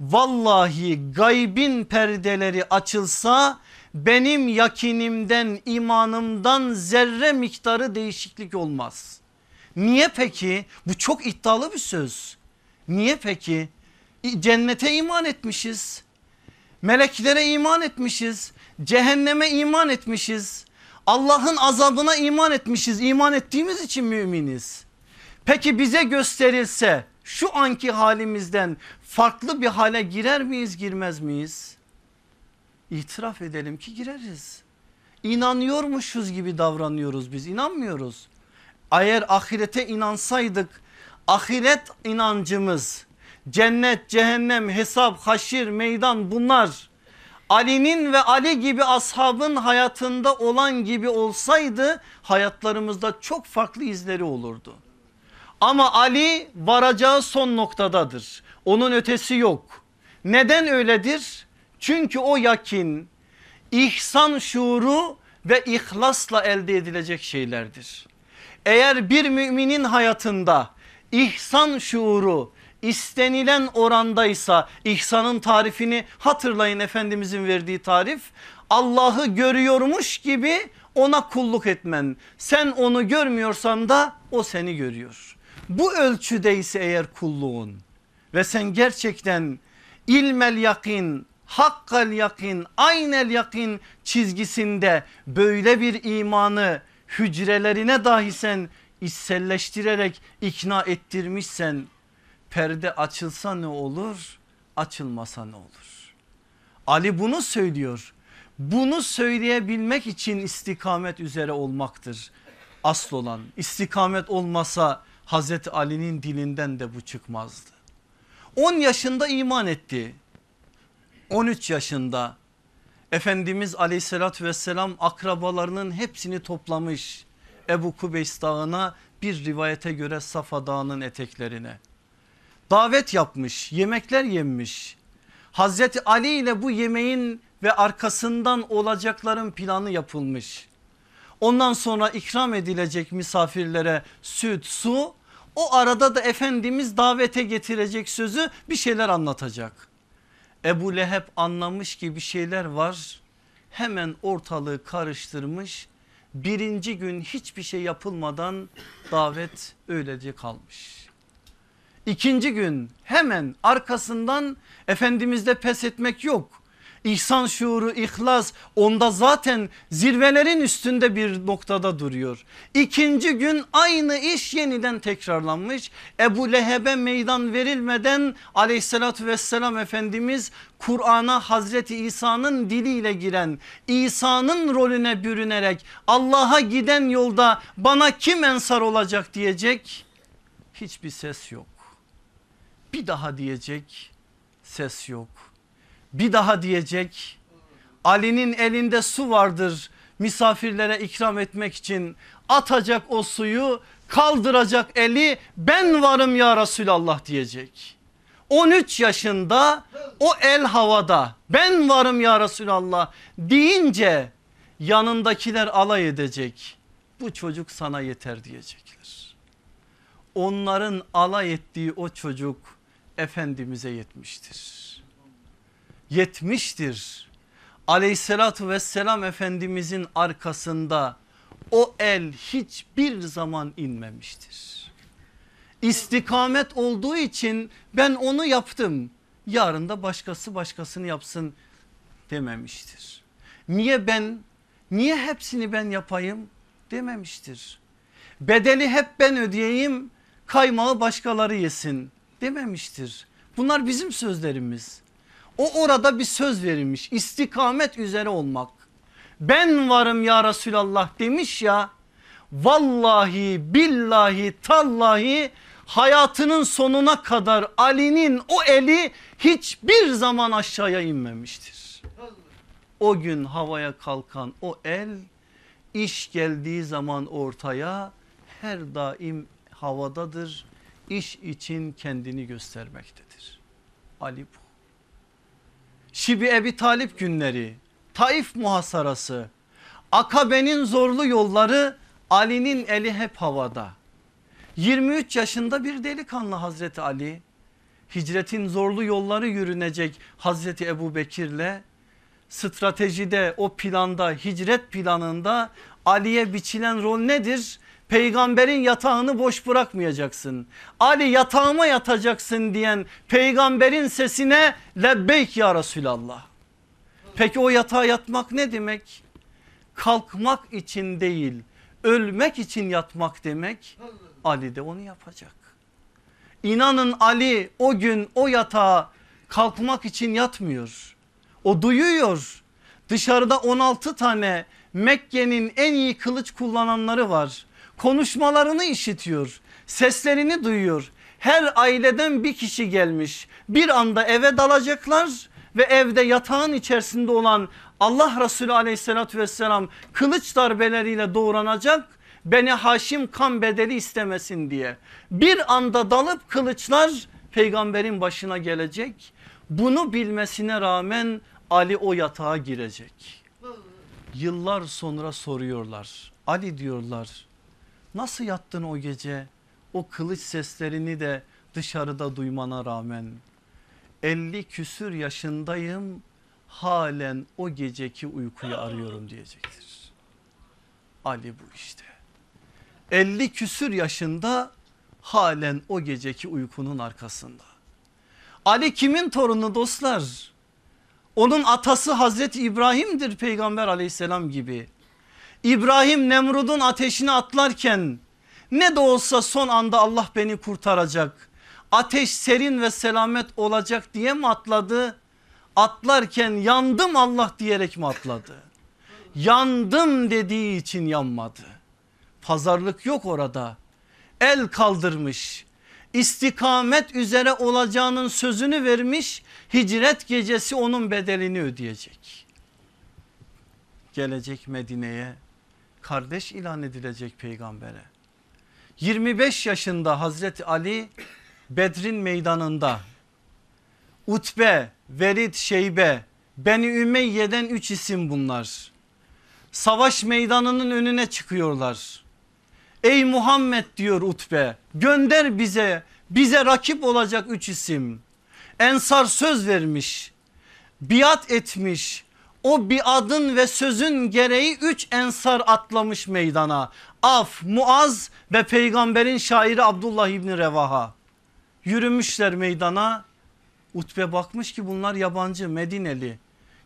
[SPEAKER 1] Vallahi gaybin perdeleri açılsa benim yakinimden imanımdan zerre miktarı değişiklik olmaz. Niye peki? Bu çok iddialı bir söz. Niye peki? Cennete iman etmişiz. Meleklere iman etmişiz. Cehenneme iman etmişiz. Allah'ın azabına iman etmişiz. İman ettiğimiz için müminiz. Peki bize gösterilse şu anki halimizden farklı bir hale girer miyiz girmez miyiz? İtiraf edelim ki gireriz. İnanıyormuşuz gibi davranıyoruz biz inanmıyoruz. Eğer ahirete inansaydık ahiret inancımız cennet cehennem hesap haşir meydan bunlar Ali'nin ve Ali gibi ashabın hayatında olan gibi olsaydı hayatlarımızda çok farklı izleri olurdu. Ama Ali varacağı son noktadadır. Onun ötesi yok. Neden öyledir? Çünkü o yakin ihsan şuuru ve ihlasla elde edilecek şeylerdir. Eğer bir müminin hayatında ihsan şuuru istenilen orandaysa ihsanın tarifini hatırlayın Efendimizin verdiği tarif Allah'ı görüyormuş gibi ona kulluk etmen sen onu görmüyorsan da o seni görüyor. Bu ölçüde ise eğer kulluğun ve sen gerçekten ilmel yakin, hakkal yakin, aynel yakin çizgisinde böyle bir imanı hücrelerine dahi sen içselleştirerek ikna ettirmişsen perde açılsa ne olur açılmasa ne olur? Ali bunu söylüyor. Bunu söyleyebilmek için istikamet üzere olmaktır. Asıl olan istikamet olmasa Hazreti Ali'nin dilinden de bu çıkmazdı. 10 yaşında iman etti. 13 yaşında Efendimiz aleyhissalatü vesselam akrabalarının hepsini toplamış Ebu Kubeys dağına bir rivayete göre Safa dağının eteklerine. Davet yapmış yemekler yemiş. Hazreti Ali ile bu yemeğin ve arkasından olacakların planı yapılmış. Ondan sonra ikram edilecek misafirlere süt su o arada da Efendimiz davete getirecek sözü bir şeyler anlatacak. Ebu Leheb anlamış ki bir şeyler var hemen ortalığı karıştırmış birinci gün hiçbir şey yapılmadan davet öylece kalmış. İkinci gün hemen arkasından Efendimiz'de pes etmek yok. İhsan şuuru, ihlas onda zaten zirvelerin üstünde bir noktada duruyor. İkinci gün aynı iş yeniden tekrarlanmış. Ebu Leheb'e meydan verilmeden aleyhissalatü vesselam Efendimiz Kur'an'a Hazreti İsa'nın diliyle giren İsa'nın rolüne bürünerek Allah'a giden yolda bana kim ensar olacak diyecek hiçbir ses yok. Bir daha diyecek ses yok bir daha diyecek Ali'nin elinde su vardır misafirlere ikram etmek için atacak o suyu kaldıracak eli ben varım ya Resulallah diyecek. 13 yaşında o el havada ben varım ya Resulallah deyince yanındakiler alay edecek. Bu çocuk sana yeter diyecekler. Onların alay ettiği o çocuk Efendimiz'e yetmiştir yetmiştir. Aleyhissalatü vesselam Efendimizin arkasında o el hiçbir zaman inmemiştir. İstikamet olduğu için ben onu yaptım. Yarın da başkası başkasını yapsın dememiştir. Niye ben niye hepsini ben yapayım dememiştir. Bedeli hep ben ödeyeyim kaymağı başkaları yesin dememiştir. Bunlar bizim sözlerimiz. O orada bir söz verilmiş istikamet üzere olmak. Ben varım ya Resulallah demiş ya vallahi billahi tallahi hayatının sonuna kadar Ali'nin o eli hiçbir zaman aşağıya inmemiştir. O gün havaya kalkan o el iş geldiği zaman ortaya her daim havadadır. İş için kendini göstermektedir. Ali bu. Şibi Ebi Talip günleri, Taif muhasarası, Akabe'nin zorlu yolları Ali'nin eli hep havada. 23 yaşında bir delikanlı Hazreti Ali hicretin zorlu yolları yürünecek Hazreti Ebu Bekir'le stratejide o planda hicret planında Ali'ye biçilen rol nedir? Peygamberin yatağını boş bırakmayacaksın. Ali yatağıma yatacaksın diyen peygamberin sesine lebbeyk ya Resulallah. Peki o yatağa yatmak ne demek? Kalkmak için değil ölmek için yatmak demek. Ali de onu yapacak. İnanın Ali o gün o yatağa kalkmak için yatmıyor. O duyuyor. Dışarıda 16 tane Mekke'nin en iyi kılıç kullananları var konuşmalarını işitiyor seslerini duyuyor. Her aileden bir kişi gelmiş. Bir anda eve dalacaklar ve evde yatağın içerisinde olan Allah Resulü aleyhissalatü vesselam kılıç darbeleriyle doğranacak beni Haşim kan bedeli istemesin diye. Bir anda dalıp kılıçlar peygamberin başına gelecek. Bunu bilmesine rağmen Ali o yatağa girecek. Yıllar sonra soruyorlar. Ali diyorlar Nasıl yattın o gece? O kılıç seslerini de dışarıda duymana rağmen 50 küsür yaşındayım halen o geceki uykuyu arıyorum diyecektir. Ali bu işte. 50 küsür yaşında halen o geceki uykunun arkasında. Ali kimin torunu dostlar? Onun atası Hazreti İbrahim'dir peygamber aleyhisselam gibi. İbrahim Nemrud'un ateşine atlarken ne de olsa son anda Allah beni kurtaracak. Ateş serin ve selamet olacak diye mi atladı? Atlarken yandım Allah diyerek mi atladı? Yandım dediği için yanmadı. Pazarlık yok orada. El kaldırmış. İstikamet üzere olacağının sözünü vermiş. Hicret gecesi onun bedelini ödeyecek. Gelecek Medine'ye kardeş ilan edilecek peygambere. 25 yaşında Hazreti Ali Bedrin meydanında Utbe, Velid, Şeybe, Beni Ümeyye'den 3 isim bunlar. Savaş meydanının önüne çıkıyorlar. Ey Muhammed diyor Utbe gönder bize bize rakip olacak 3 isim. Ensar söz vermiş biat etmiş o bir adın ve sözün gereği üç ensar atlamış meydana. Af, Muaz ve peygamberin şairi Abdullah İbni Revaha. Yürümüşler meydana. Utbe bakmış ki bunlar yabancı Medineli.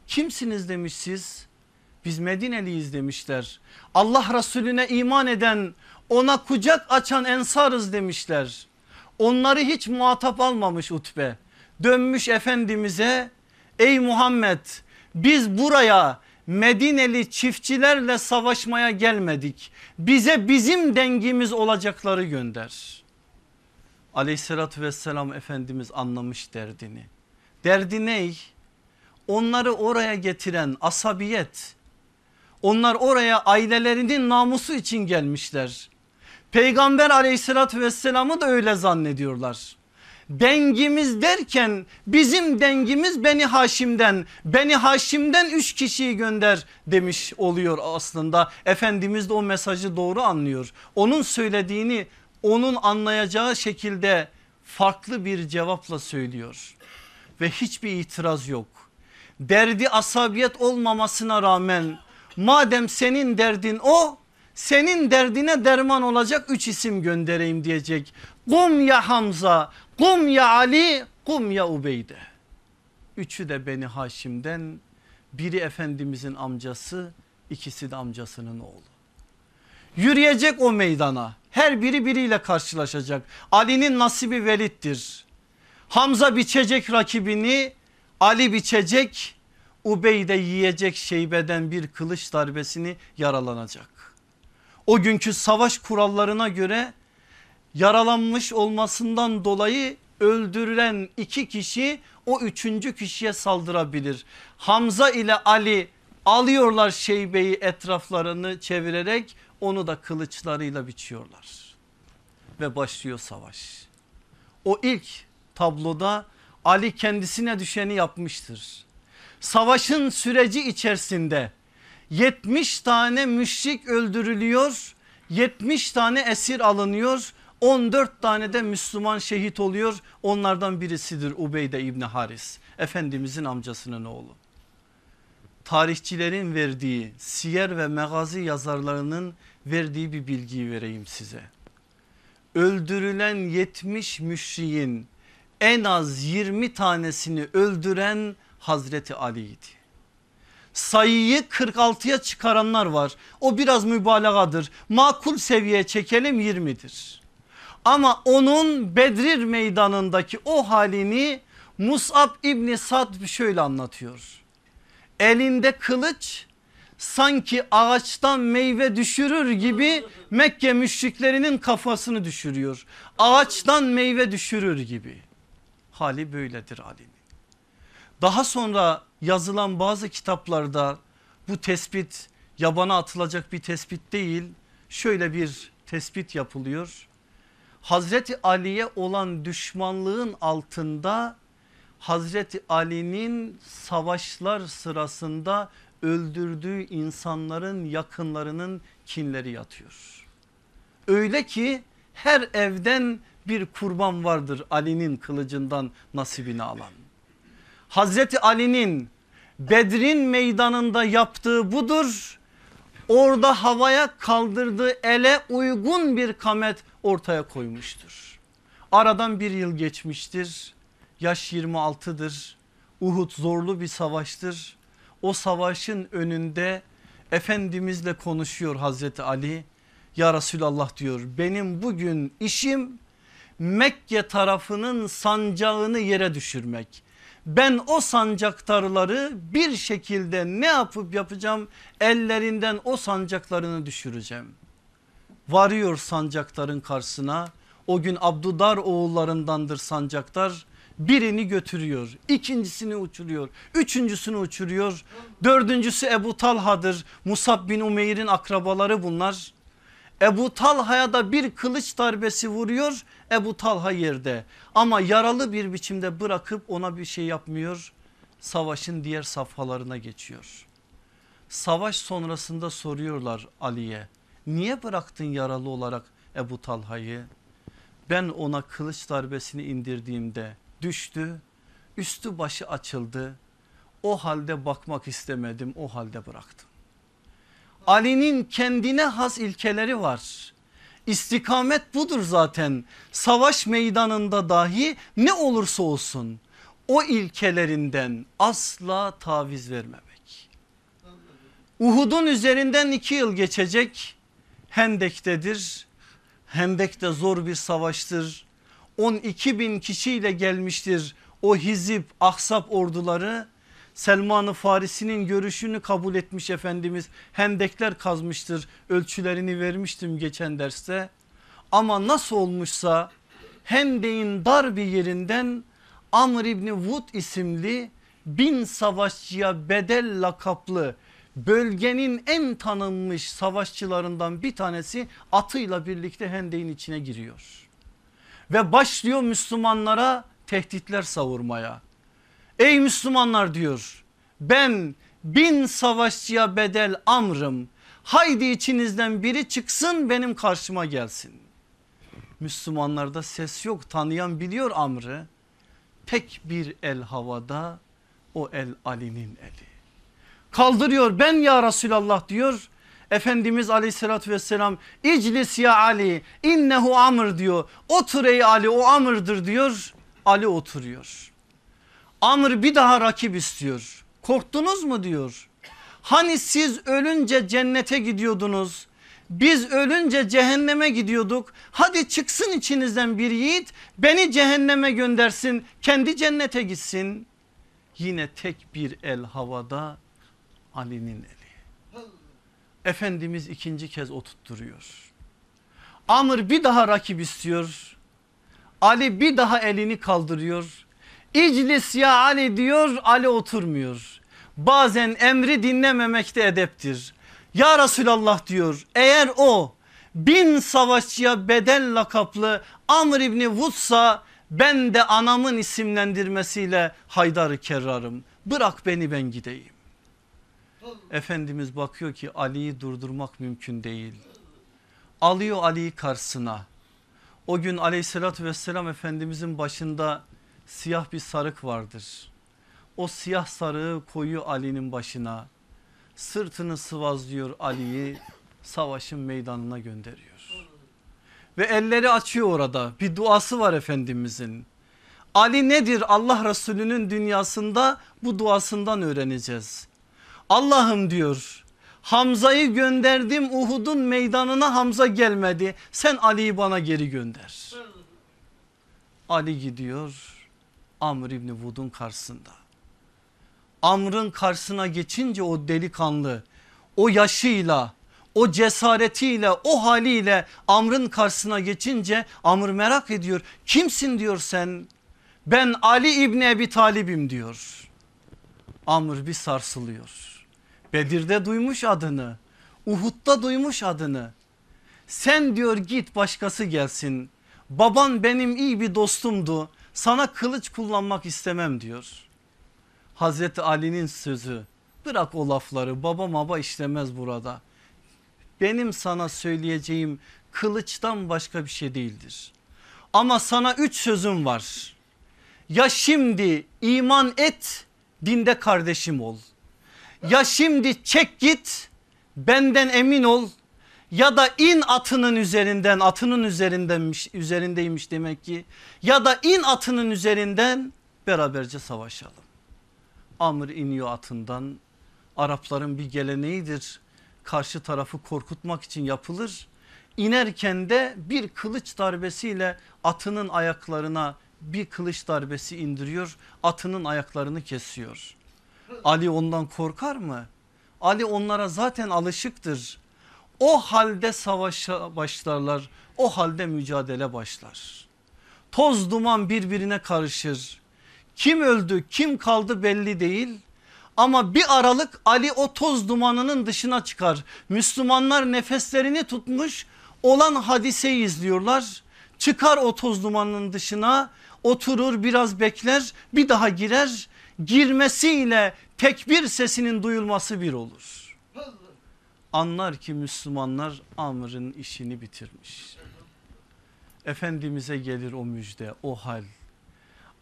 [SPEAKER 1] Kimsiniz demiş siz? Biz Medineliyiz demişler. Allah Resulüne iman eden ona kucak açan ensarız demişler. Onları hiç muhatap almamış Utbe. Dönmüş Efendimiz'e ey Muhammed biz buraya Medineli çiftçilerle savaşmaya gelmedik. Bize bizim dengimiz olacakları gönder. Aleyhissalatü vesselam Efendimiz anlamış derdini. Derdi ney? Onları oraya getiren asabiyet. Onlar oraya ailelerinin namusu için gelmişler. Peygamber aleyhissalatü vesselamı da öyle zannediyorlar. Dengimiz derken bizim dengimiz Beni Haşim'den Beni Haşim'den üç kişiyi gönder demiş oluyor aslında. Efendimiz de o mesajı doğru anlıyor. Onun söylediğini onun anlayacağı şekilde farklı bir cevapla söylüyor. Ve hiçbir itiraz yok. Derdi asabiyet olmamasına rağmen madem senin derdin o senin derdine derman olacak üç isim göndereyim diyecek. Kum ya Hamza, kum ya Ali, kum ya Ubeyde. Üçü de Beni Haşim'den biri Efendimizin amcası ikisi de amcasının oğlu. Yürüyecek o meydana her biri biriyle karşılaşacak. Ali'nin nasibi Velid'dir. Hamza biçecek rakibini Ali biçecek Ubeyde yiyecek şeybeden bir kılıç darbesini yaralanacak. O günkü savaş kurallarına göre yaralanmış olmasından dolayı öldürülen iki kişi o üçüncü kişiye saldırabilir. Hamza ile Ali alıyorlar şeybeyi etraflarını çevirerek onu da kılıçlarıyla biçiyorlar. Ve başlıyor savaş. O ilk tabloda Ali kendisine düşeni yapmıştır. Savaşın süreci içerisinde 70 tane müşrik öldürülüyor 70 tane esir alınıyor 14 tane de Müslüman şehit oluyor onlardan birisidir Ubeyde İbni Haris Efendimizin amcasının oğlu. Tarihçilerin verdiği siyer ve megazi yazarlarının verdiği bir bilgiyi vereyim size. Öldürülen 70 müşriğin en az 20 tanesini öldüren Hazreti Ali'ydi sayıyı 46'ya çıkaranlar var. O biraz mübalağadır. Makul seviyeye çekelim 20'dir. Ama onun Bedir meydanındaki o halini Musab İbni Sad şöyle anlatıyor. Elinde kılıç sanki ağaçtan meyve düşürür gibi Mekke müşriklerinin kafasını düşürüyor. Ağaçtan meyve düşürür gibi. Hali böyledir Ali'nin. Daha sonra yazılan bazı kitaplarda bu tespit yabana atılacak bir tespit değil. Şöyle bir tespit yapılıyor. Hazreti Ali'ye olan düşmanlığın altında Hazreti Ali'nin savaşlar sırasında öldürdüğü insanların yakınlarının kinleri yatıyor. Öyle ki her evden bir kurban vardır Ali'nin kılıcından nasibini alan. Hazreti Ali'nin Bedrin meydanında yaptığı budur. Orada havaya kaldırdığı ele uygun bir kamet ortaya koymuştur. Aradan bir yıl geçmiştir. Yaş 26'dır. Uhud zorlu bir savaştır. O savaşın önünde Efendimizle konuşuyor Hazreti Ali. Ya Resulallah diyor benim bugün işim Mekke tarafının sancağını yere düşürmek ben o sancaktarları bir şekilde ne yapıp yapacağım? Ellerinden o sancaklarını düşüreceğim. Varıyor sancaktarın karşısına. O gün Abdudar oğullarındandır sancaktar. Birini götürüyor ikincisini uçuruyor üçüncüsünü uçuruyor. Dördüncüsü Ebu Talha'dır. Musab bin Umeyr'in akrabaları bunlar Ebu Talha'ya da bir kılıç darbesi vuruyor Ebu Talha yerde ama yaralı bir biçimde bırakıp ona bir şey yapmıyor. Savaşın diğer safhalarına geçiyor. Savaş sonrasında soruyorlar Ali'ye niye bıraktın yaralı olarak Ebu Talha'yı? Ben ona kılıç darbesini indirdiğimde düştü üstü başı açıldı O halde bakmak istemedim o halde bıraktım. Ali'nin kendine has ilkeleri var. İstikamet budur zaten. Savaş meydanında dahi ne olursa olsun o ilkelerinden asla taviz vermemek. Uhud'un üzerinden iki yıl geçecek. Hendek'tedir. Hendek de zor bir savaştır. 12 bin kişiyle gelmiştir o hizip ahsap orduları. Selman-ı Farisi'nin görüşünü kabul etmiş Efendimiz. Hendekler kazmıştır ölçülerini vermiştim geçen derste. Ama nasıl olmuşsa Hendek'in dar bir yerinden Amr İbni Vud isimli bin savaşçıya bedel lakaplı bölgenin en tanınmış savaşçılarından bir tanesi atıyla birlikte Hendek'in içine giriyor. Ve başlıyor Müslümanlara tehditler savurmaya. Ey Müslümanlar diyor ben bin savaşçıya bedel amrım. Haydi içinizden biri çıksın benim karşıma gelsin. Müslümanlarda ses yok tanıyan biliyor amrı. Tek bir el havada o el Ali'nin eli. Kaldırıyor ben ya Resulallah diyor. Efendimiz aleyhissalatü vesselam iclis ya Ali innehu amr diyor. Otur ey Ali o amırdır diyor. Ali oturuyor. Amr bir daha rakip istiyor. Korktunuz mu diyor. Hani siz ölünce cennete gidiyordunuz. Biz ölünce cehenneme gidiyorduk. Hadi çıksın içinizden bir yiğit beni cehenneme göndersin kendi cennete gitsin. Yine tek bir el havada Ali'nin eli. Efendimiz ikinci kez oturtturuyor. Amr bir daha rakip istiyor. Ali bir daha elini kaldırıyor. İclis ya Ali diyor Ali oturmuyor. Bazen emri dinlememek de edeptir. Ya Resulallah diyor eğer o bin savaşçıya bedel lakaplı Amr İbni Vudsa ben de anamın isimlendirmesiyle Haydar'ı kerrarım. Bırak beni ben gideyim. Efendimiz bakıyor ki Ali'yi durdurmak mümkün değil. Alıyor Ali'yi karşısına. O gün aleyhissalatü vesselam Efendimizin başında siyah bir sarık vardır. O siyah sarığı koyu Ali'nin başına. Sırtını sıvazlıyor Ali'yi savaşın meydanına gönderiyor. Ve elleri açıyor orada bir duası var Efendimizin. Ali nedir Allah Resulü'nün dünyasında bu duasından öğreneceğiz. Allah'ım diyor Hamza'yı gönderdim Uhud'un meydanına Hamza gelmedi. Sen Ali'yi bana geri gönder. Ali gidiyor Amr İbni Vud'un karşısında. Amr'ın karşısına geçince o delikanlı o yaşıyla o cesaretiyle o haliyle Amr'ın karşısına geçince Amr merak ediyor. Kimsin diyor sen? Ben Ali İbni Ebi Talib'im diyor. Amr bir sarsılıyor. Bedir'de duymuş adını. Uhud'da duymuş adını. Sen diyor git başkası gelsin. Baban benim iyi bir dostumdu. Sana kılıç kullanmak istemem diyor. Hazreti Ali'nin sözü. Bırak o lafları baba baba işlemez burada. Benim sana söyleyeceğim kılıçtan başka bir şey değildir. Ama sana üç sözüm var. Ya şimdi iman et dinde kardeşim ol. Ya şimdi çek git benden emin ol ya da in atının üzerinden atının üzerindenmiş üzerindeymiş demek ki ya da in atının üzerinden beraberce savaşalım. Amr iniyor atından Arapların bir geleneğidir karşı tarafı korkutmak için yapılır. İnerken de bir kılıç darbesiyle atının ayaklarına bir kılıç darbesi indiriyor atının ayaklarını kesiyor. Ali ondan korkar mı? Ali onlara zaten alışıktır. O halde savaşa başlarlar. O halde mücadele başlar. Toz duman birbirine karışır. Kim öldü kim kaldı belli değil. Ama bir aralık Ali o toz dumanının dışına çıkar. Müslümanlar nefeslerini tutmuş olan hadiseyi izliyorlar. Çıkar o toz dumanının dışına oturur biraz bekler bir daha girer girmesiyle tekbir sesinin duyulması bir olur. Anlar ki Müslümanlar Amr'ın işini bitirmiş. Efendimiz'e gelir o müjde o hal.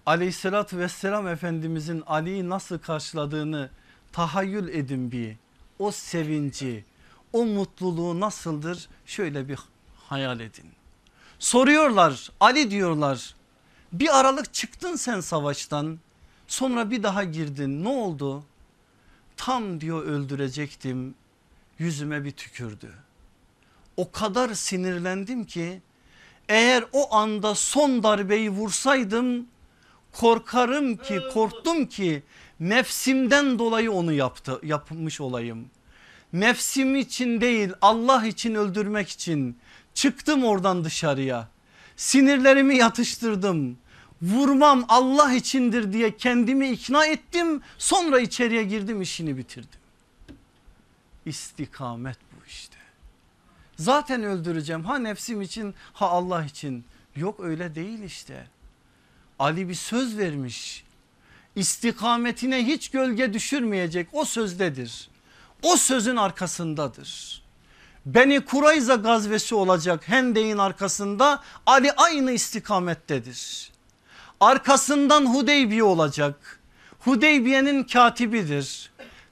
[SPEAKER 1] aleyhissalatü vesselam Efendimizin Ali'yi nasıl karşıladığını tahayyül edin bir. O sevinci, o mutluluğu nasıldır şöyle bir hayal edin. Soruyorlar Ali diyorlar bir aralık çıktın sen savaştan sonra bir daha girdin ne oldu? Tam diyor öldürecektim yüzüme bir tükürdü. O kadar sinirlendim ki eğer o anda son darbeyi vursaydım korkarım ki korktum ki nefsimden dolayı onu yaptı yapmış olayım. Nefsim için değil Allah için öldürmek için çıktım oradan dışarıya. Sinirlerimi yatıştırdım. Vurmam Allah içindir diye kendimi ikna ettim. Sonra içeriye girdim işini bitirdim. İstikamet bu işte. Zaten öldüreceğim ha nefsim için ha Allah için. Yok öyle değil işte. Ali bir söz vermiş. İstikametine hiç gölge düşürmeyecek o sözdedir. O sözün arkasındadır. Beni Kurayza gazvesi olacak Hendek'in arkasında Ali aynı istikamettedir. Arkasından Hudeybiye olacak. Hudeybiye'nin katibidir.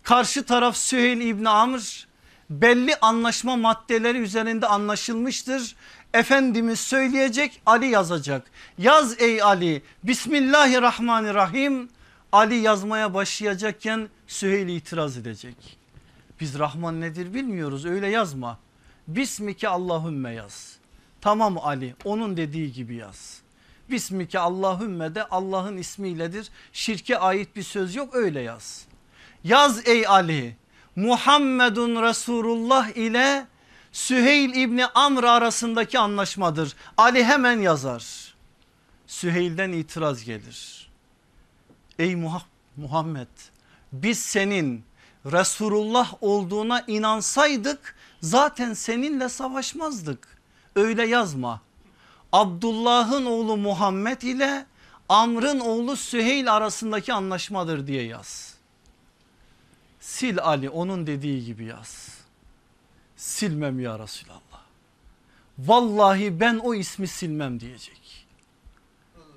[SPEAKER 1] Karşı taraf Süheyl İbni Amr belli anlaşma maddeleri üzerinde anlaşılmıştır. Efendimiz söyleyecek Ali yazacak. Yaz ey Ali Bismillahirrahmanirrahim. Ali yazmaya başlayacakken Süheyl itiraz edecek. Biz Rahman nedir bilmiyoruz öyle yazma. Bismike Allahümme yaz. Tamam Ali onun dediği gibi yaz. Bismike Allahümme de Allah'ın ismiyledir. Şirke ait bir söz yok öyle yaz. Yaz ey Ali Muhammedun Resulullah ile Süheyl İbni Amr arasındaki anlaşmadır. Ali hemen yazar. Süheyl'den itiraz gelir. Ey Muhammed biz senin Resulullah olduğuna inansaydık zaten seninle savaşmazdık. Öyle yazma. Abdullah'ın oğlu Muhammed ile Amr'ın oğlu Süheyl arasındaki anlaşmadır diye yaz. Sil Ali onun dediği gibi yaz. Silmem ya Resulallah. Vallahi ben o ismi silmem diyecek.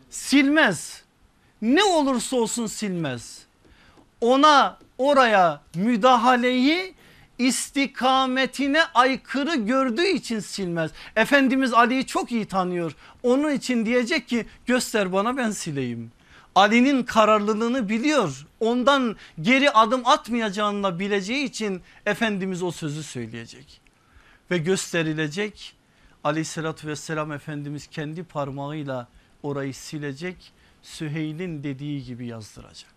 [SPEAKER 1] Silmez. Ne olursa olsun silmez. Ona oraya müdahaleyi istikametine aykırı gördüğü için silmez. Efendimiz Ali'yi çok iyi tanıyor. Onun için diyecek ki göster bana ben sileyim. Ali'nin kararlılığını biliyor. Ondan geri adım atmayacağını bileceği için Efendimiz o sözü söyleyecek. Ve gösterilecek aleyhissalatü vesselam Efendimiz kendi parmağıyla orayı silecek. Süheyl'in dediği gibi yazdıracak.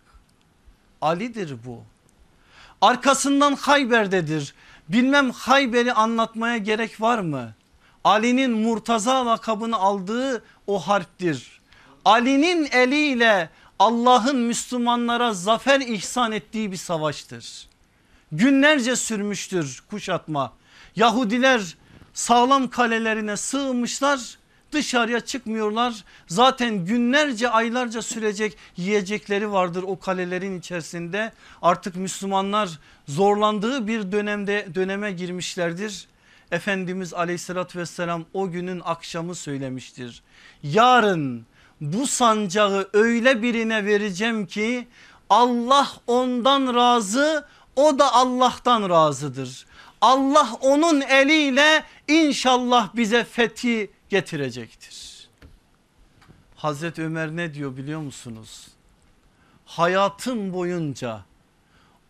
[SPEAKER 1] Ali'dir bu. Arkasından Hayber'dedir. Bilmem Hayber'i anlatmaya gerek var mı? Ali'nin Murtaza lakabını aldığı o harptir. Ali'nin eliyle Allah'ın Müslümanlara zafer ihsan ettiği bir savaştır. Günlerce sürmüştür kuşatma. Yahudiler sağlam kalelerine sığınmışlar dışarıya çıkmıyorlar. Zaten günlerce aylarca sürecek yiyecekleri vardır o kalelerin içerisinde. Artık Müslümanlar zorlandığı bir dönemde döneme girmişlerdir. Efendimiz aleyhissalatü vesselam o günün akşamı söylemiştir. Yarın bu sancağı öyle birine vereceğim ki Allah ondan razı o da Allah'tan razıdır. Allah onun eliyle inşallah bize fethi getirecektir. Hazreti Ömer ne diyor biliyor musunuz? Hayatım boyunca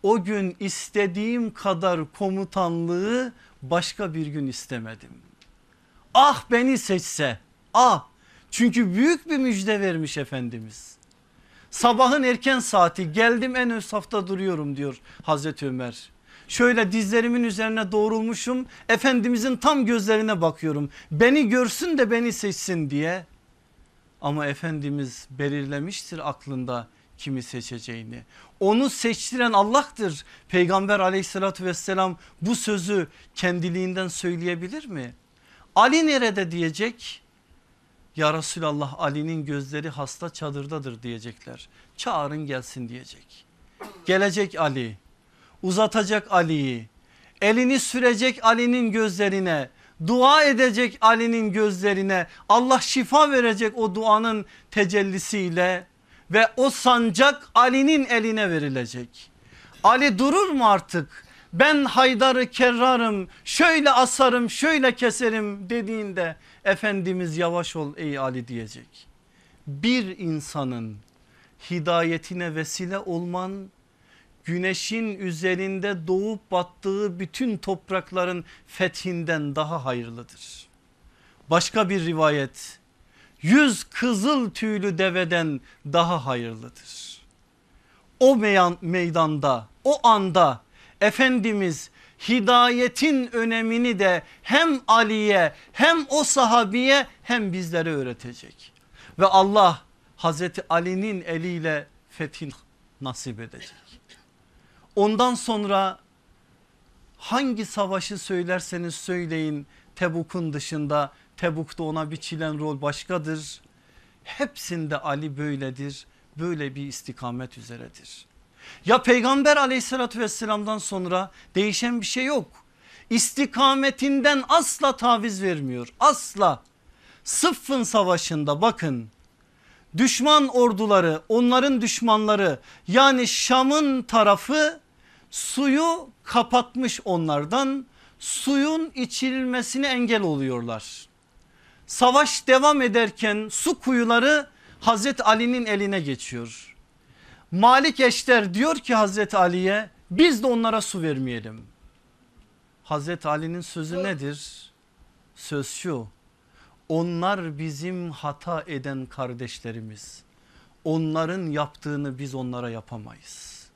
[SPEAKER 1] o gün istediğim kadar komutanlığı başka bir gün istemedim. Ah beni seçse ah çünkü büyük bir müjde vermiş Efendimiz. Sabahın erken saati geldim en ön safta duruyorum diyor Hazreti Ömer. Şöyle dizlerimin üzerine doğrulmuşum Efendimizin tam gözlerine bakıyorum. Beni görsün de beni seçsin diye. Ama Efendimiz belirlemiştir aklında kimi seçeceğini. Onu seçtiren Allah'tır. Peygamber aleyhissalatü vesselam bu sözü kendiliğinden söyleyebilir mi? Ali nerede diyecek? Ya Resulallah Ali'nin gözleri hasta çadırdadır diyecekler. Çağırın gelsin diyecek. Gelecek Ali uzatacak Ali'yi. Elini sürecek Ali'nin gözlerine. Dua edecek Ali'nin gözlerine. Allah şifa verecek o duanın tecellisiyle. ve o sancak Ali'nin eline verilecek. Ali durur mu artık? Ben Haydar'ı kerrarım şöyle asarım şöyle keserim dediğinde Efendimiz yavaş ol ey Ali diyecek. Bir insanın hidayetine vesile olman güneşin üzerinde doğup battığı bütün toprakların fethinden daha hayırlıdır. Başka bir rivayet yüz kızıl tüylü deveden daha hayırlıdır. O meydanda o anda Efendimiz hidayetin önemini de hem Ali'ye hem o sahabiye hem bizlere öğretecek. Ve Allah Hazreti Ali'nin eliyle fetih nasip edecek. Ondan sonra hangi savaşı söylerseniz söyleyin Tebuk'un dışında Tebuk'ta ona biçilen rol başkadır. Hepsinde Ali böyledir. Böyle bir istikamet üzeredir. Ya peygamber aleyhissalatü vesselamdan sonra değişen bir şey yok. İstikametinden asla taviz vermiyor asla. Sıffın savaşında bakın düşman orduları onların düşmanları yani Şam'ın tarafı suyu kapatmış onlardan suyun içilmesine engel oluyorlar. Savaş devam ederken su kuyuları Hazreti Ali'nin eline geçiyor. Malik Eşter diyor ki Hazreti Ali'ye biz de onlara su vermeyelim. Hazreti Ali'nin sözü nedir? Söz şu onlar bizim hata eden kardeşlerimiz. Onların yaptığını biz onlara yapamayız.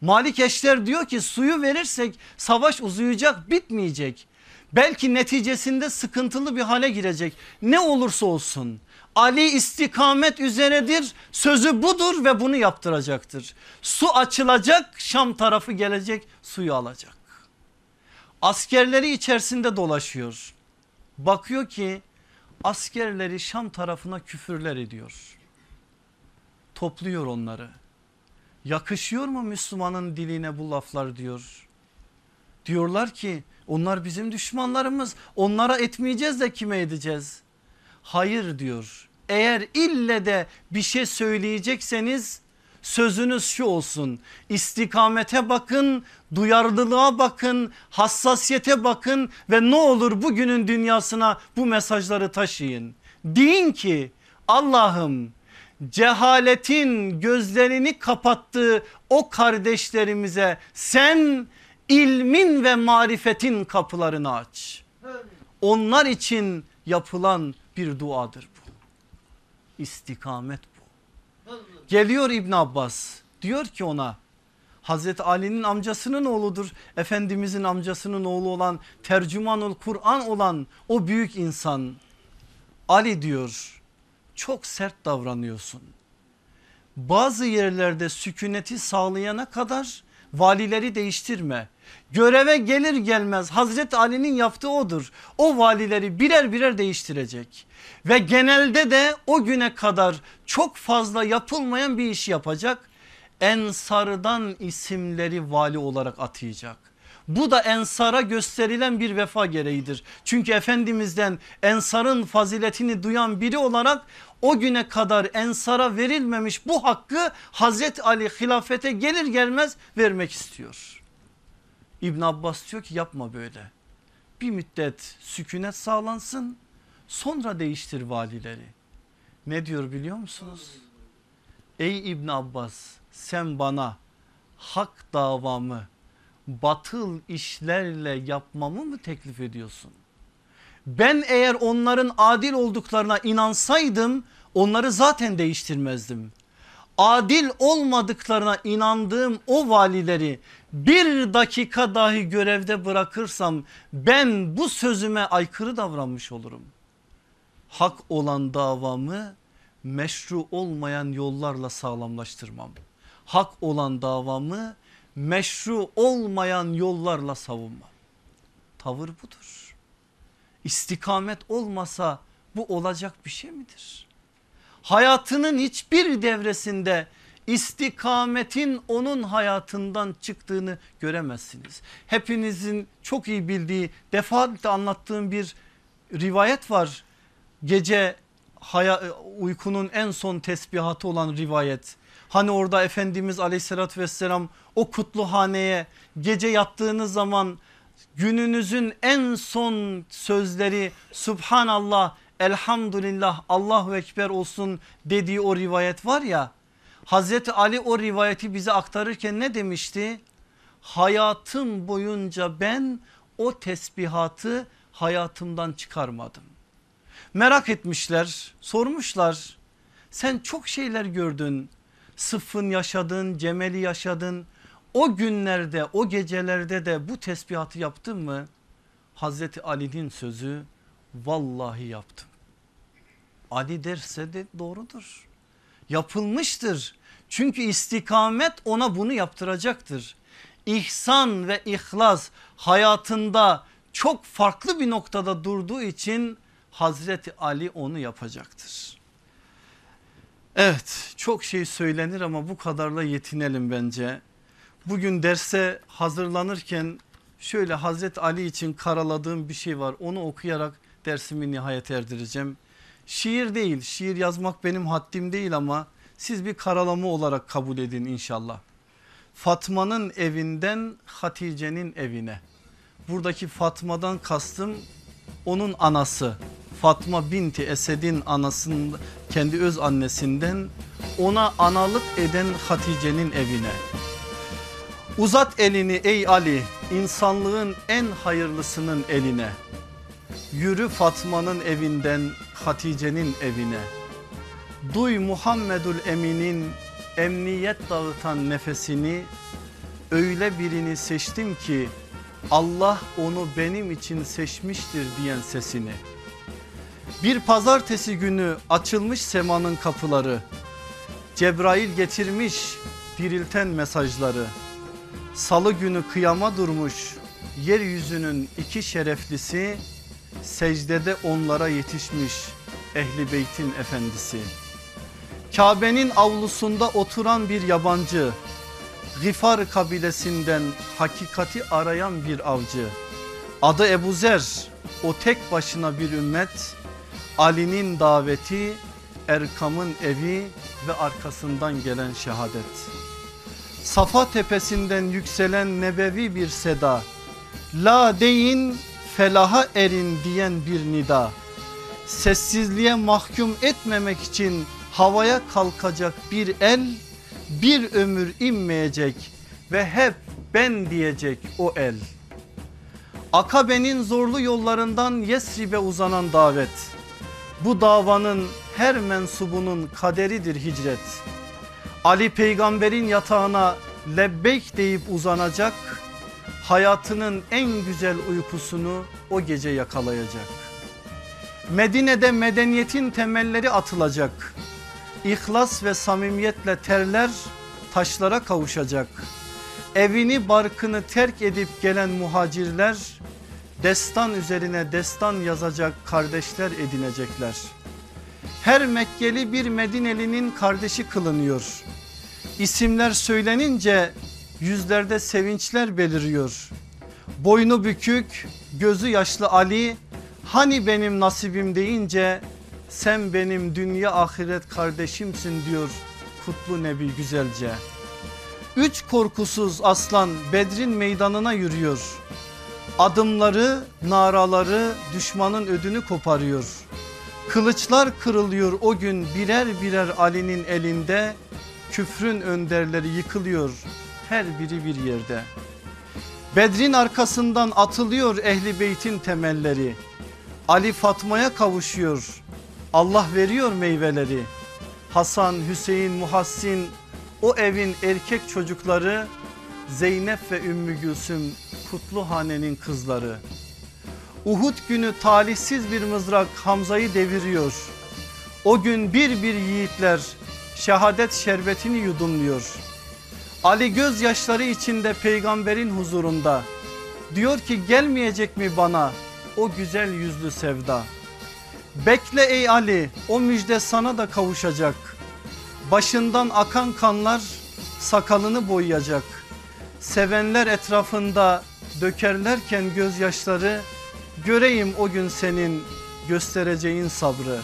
[SPEAKER 1] Malik Eşter diyor ki suyu verirsek savaş uzayacak bitmeyecek. Belki neticesinde sıkıntılı bir hale girecek. Ne olursa olsun Ali istikamet üzeredir sözü budur ve bunu yaptıracaktır. Su açılacak Şam tarafı gelecek suyu alacak. Askerleri içerisinde dolaşıyor. Bakıyor ki askerleri Şam tarafına küfürler ediyor. Topluyor onları. Yakışıyor mu Müslümanın diline bu laflar diyor. Diyorlar ki onlar bizim düşmanlarımız onlara etmeyeceğiz de kime edeceğiz? Hayır diyor eğer ille de bir şey söyleyecekseniz sözünüz şu olsun istikamete bakın duyarlılığa bakın hassasiyete bakın ve ne olur bugünün dünyasına bu mesajları taşıyın. Deyin ki Allah'ım cehaletin gözlerini kapattığı o kardeşlerimize sen ilmin ve marifetin kapılarını aç. Onlar için yapılan bir duadır bu. İstikamet bu. Geliyor İbn Abbas diyor ki ona Hazreti Ali'nin amcasının oğludur. Efendimizin amcasının oğlu olan tercümanul Kur'an olan o büyük insan. Ali diyor çok sert davranıyorsun. Bazı yerlerde sükuneti sağlayana kadar valileri değiştirme. Göreve gelir gelmez Hazreti Ali'nin yaptığı odur. O valileri birer birer değiştirecek. Ve genelde de o güne kadar çok fazla yapılmayan bir iş yapacak. Ensardan isimleri vali olarak atayacak. Bu da ensara gösterilen bir vefa gereğidir. Çünkü Efendimiz'den ensarın faziletini duyan biri olarak o güne kadar ensara verilmemiş bu hakkı Hazreti Ali hilafete gelir gelmez vermek istiyor. İbn Abbas diyor ki yapma böyle. Bir müddet sükunet sağlansın sonra değiştir valileri. Ne diyor biliyor musunuz? Ey İbn Abbas sen bana hak davamı batıl işlerle yapmamı mı teklif ediyorsun? Ben eğer onların adil olduklarına inansaydım onları zaten değiştirmezdim. Adil olmadıklarına inandığım o valileri bir dakika dahi görevde bırakırsam ben bu sözüme aykırı davranmış olurum. Hak olan davamı meşru olmayan yollarla sağlamlaştırmam. Hak olan davamı meşru olmayan yollarla savunmam. Tavır budur. İstikamet olmasa bu olacak bir şey midir? Hayatının hiçbir devresinde istikametin onun hayatından çıktığını göremezsiniz. Hepinizin çok iyi bildiği defaatle anlattığım bir rivayet var. Gece uykunun en son tesbihatı olan rivayet. Hani orada Efendimiz aleyhissalatü vesselam o kutlu haneye gece yattığınız zaman gününüzün en son sözleri Subhanallah elhamdülillah Allahu Ekber olsun dediği o rivayet var ya. Hazreti Ali o rivayeti bize aktarırken ne demişti? Hayatım boyunca ben o tesbihatı hayatımdan çıkarmadım. Merak etmişler sormuşlar sen çok şeyler gördün Sıffın yaşadın Cemel'i yaşadın o günlerde o gecelerde de bu tesbihatı yaptın mı? Hazreti Ali'nin sözü vallahi yaptım. Ali derse de doğrudur. Yapılmıştır. Çünkü istikamet ona bunu yaptıracaktır. İhsan ve ihlas hayatında çok farklı bir noktada durduğu için Hazreti Ali onu yapacaktır. Evet çok şey söylenir ama bu kadarla yetinelim bence. Bugün derse hazırlanırken şöyle Hazreti Ali için karaladığım bir şey var. Onu okuyarak dersimi nihayet erdireceğim. Şiir değil şiir yazmak benim haddim değil ama siz bir karalama olarak kabul edin inşallah. Fatma'nın evinden Hatice'nin evine. Buradaki Fatma'dan kastım onun anası. Fatma binti Esed'in anasının kendi öz annesinden ona analık eden Hatice'nin evine. Uzat elini ey Ali insanlığın en hayırlısının eline. Yürü Fatma'nın evinden Hatice'nin evine. Duy Muhammedül Emin'in emniyet dağıtan nefesini. Öyle birini seçtim ki Allah onu benim için seçmiştir diyen sesini. Bir pazartesi günü açılmış semanın kapıları. Cebrail getirmiş dirilten mesajları. Salı günü kıyama durmuş yeryüzünün iki şereflisi secdede onlara yetişmiş ehli beytin efendisi. Kabe'nin avlusunda oturan bir yabancı Gifar kabilesinden hakikati arayan bir avcı. Adı Ebu Zer o tek başına bir ümmet Ali'nin daveti Erkam'ın evi ve arkasından gelen şehadet. Safa tepesinden yükselen nebevi bir seda. La deyin felaha erin diyen bir nida. Sessizliğe mahkum etmemek için havaya kalkacak bir el bir ömür inmeyecek ve hep ben diyecek o el. Akabe'nin zorlu yollarından Yesrib'e uzanan davet. Bu davanın her mensubunun kaderidir hicret. Ali peygamberin yatağına lebbeyk deyip uzanacak. Hayatının en güzel uykusunu o gece yakalayacak. Medine'de medeniyetin temelleri atılacak. İhlas ve samimiyetle terler taşlara kavuşacak. Evini barkını terk edip gelen muhacirler destan üzerine destan yazacak kardeşler edinecekler. Her Mekkeli bir Medinelinin kardeşi kılınıyor. İsimler söylenince yüzlerde sevinçler beliriyor. Boynu bükük, gözü yaşlı Ali hani benim nasibim deyince sen benim dünya ahiret kardeşimsin diyor kutlu nebi güzelce. Üç korkusuz aslan Bedrin meydanına yürüyor. Adımları naraları düşmanın ödünü koparıyor. Kılıçlar kırılıyor o gün birer birer Ali'nin elinde. Küfrün önderleri yıkılıyor her biri bir yerde. Bedrin arkasından atılıyor ehli beytin temelleri. Ali Fatma'ya kavuşuyor. Allah veriyor meyveleri. Hasan, Hüseyin, Muhassin o evin erkek çocukları Zeynep ve Ümmü Gülsüm Kutluhane'nin kızları. Uhud günü talihsiz bir mızrak Hamza'yı deviriyor. O gün bir bir yiğitler şehadet şerbetini yudumluyor. Ali gözyaşları içinde peygamberin huzurunda diyor ki gelmeyecek mi bana o güzel yüzlü sevda. Bekle ey Ali o müjde sana da kavuşacak. Başından akan kanlar sakalını boyayacak. Sevenler etrafında dökerlerken gözyaşları göreyim o gün senin göstereceğin sabrı.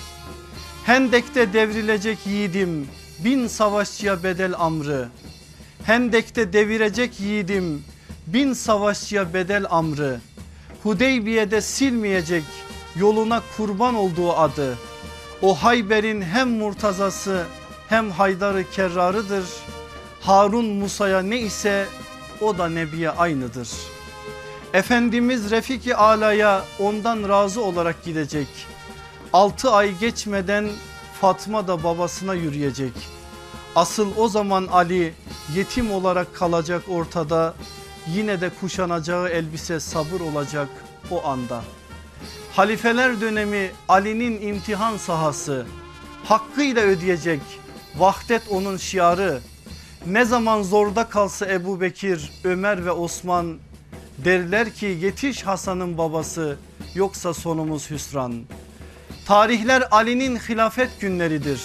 [SPEAKER 1] Hendek'te devrilecek yiğidim bin savaşçıya bedel amrı. Hendek'te devirecek yiğidim bin savaşçıya bedel amrı. Hudeybiye'de silmeyecek yoluna kurban olduğu adı. O Hayber'in hem murtazası hem Haydar'ı kerrarıdır. Harun Musa'ya ne ise o da Nebi'ye aynıdır. Efendimiz Refiki Ala'ya ondan razı olarak gidecek. Altı ay geçmeden Fatma da babasına yürüyecek. Asıl o zaman Ali yetim olarak kalacak ortada. Yine de kuşanacağı elbise sabır olacak o anda. Halifeler dönemi Ali'nin imtihan sahası. Hakkıyla ödeyecek. Vahdet onun şiarı. Ne zaman zorda kalsa Ebu Bekir, Ömer ve Osman derler ki yetiş Hasan'ın babası yoksa sonumuz hüsran. Tarihler Ali'nin hilafet günleridir.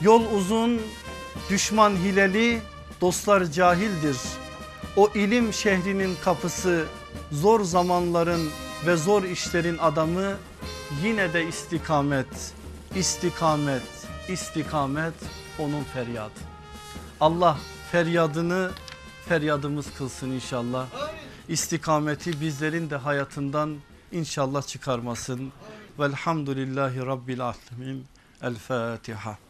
[SPEAKER 1] Yol uzun, düşman hileli, dostlar cahildir. O ilim şehrinin kapısı, zor zamanların ve zor işlerin adamı yine de istikamet, istikamet, istikamet onun feryadı. Allah feryadını feryadımız kılsın inşallah. İstikameti bizlerin de hayatından inşallah çıkarmasın. Velhamdülillahi Rabbil Alemin. El Fatiha.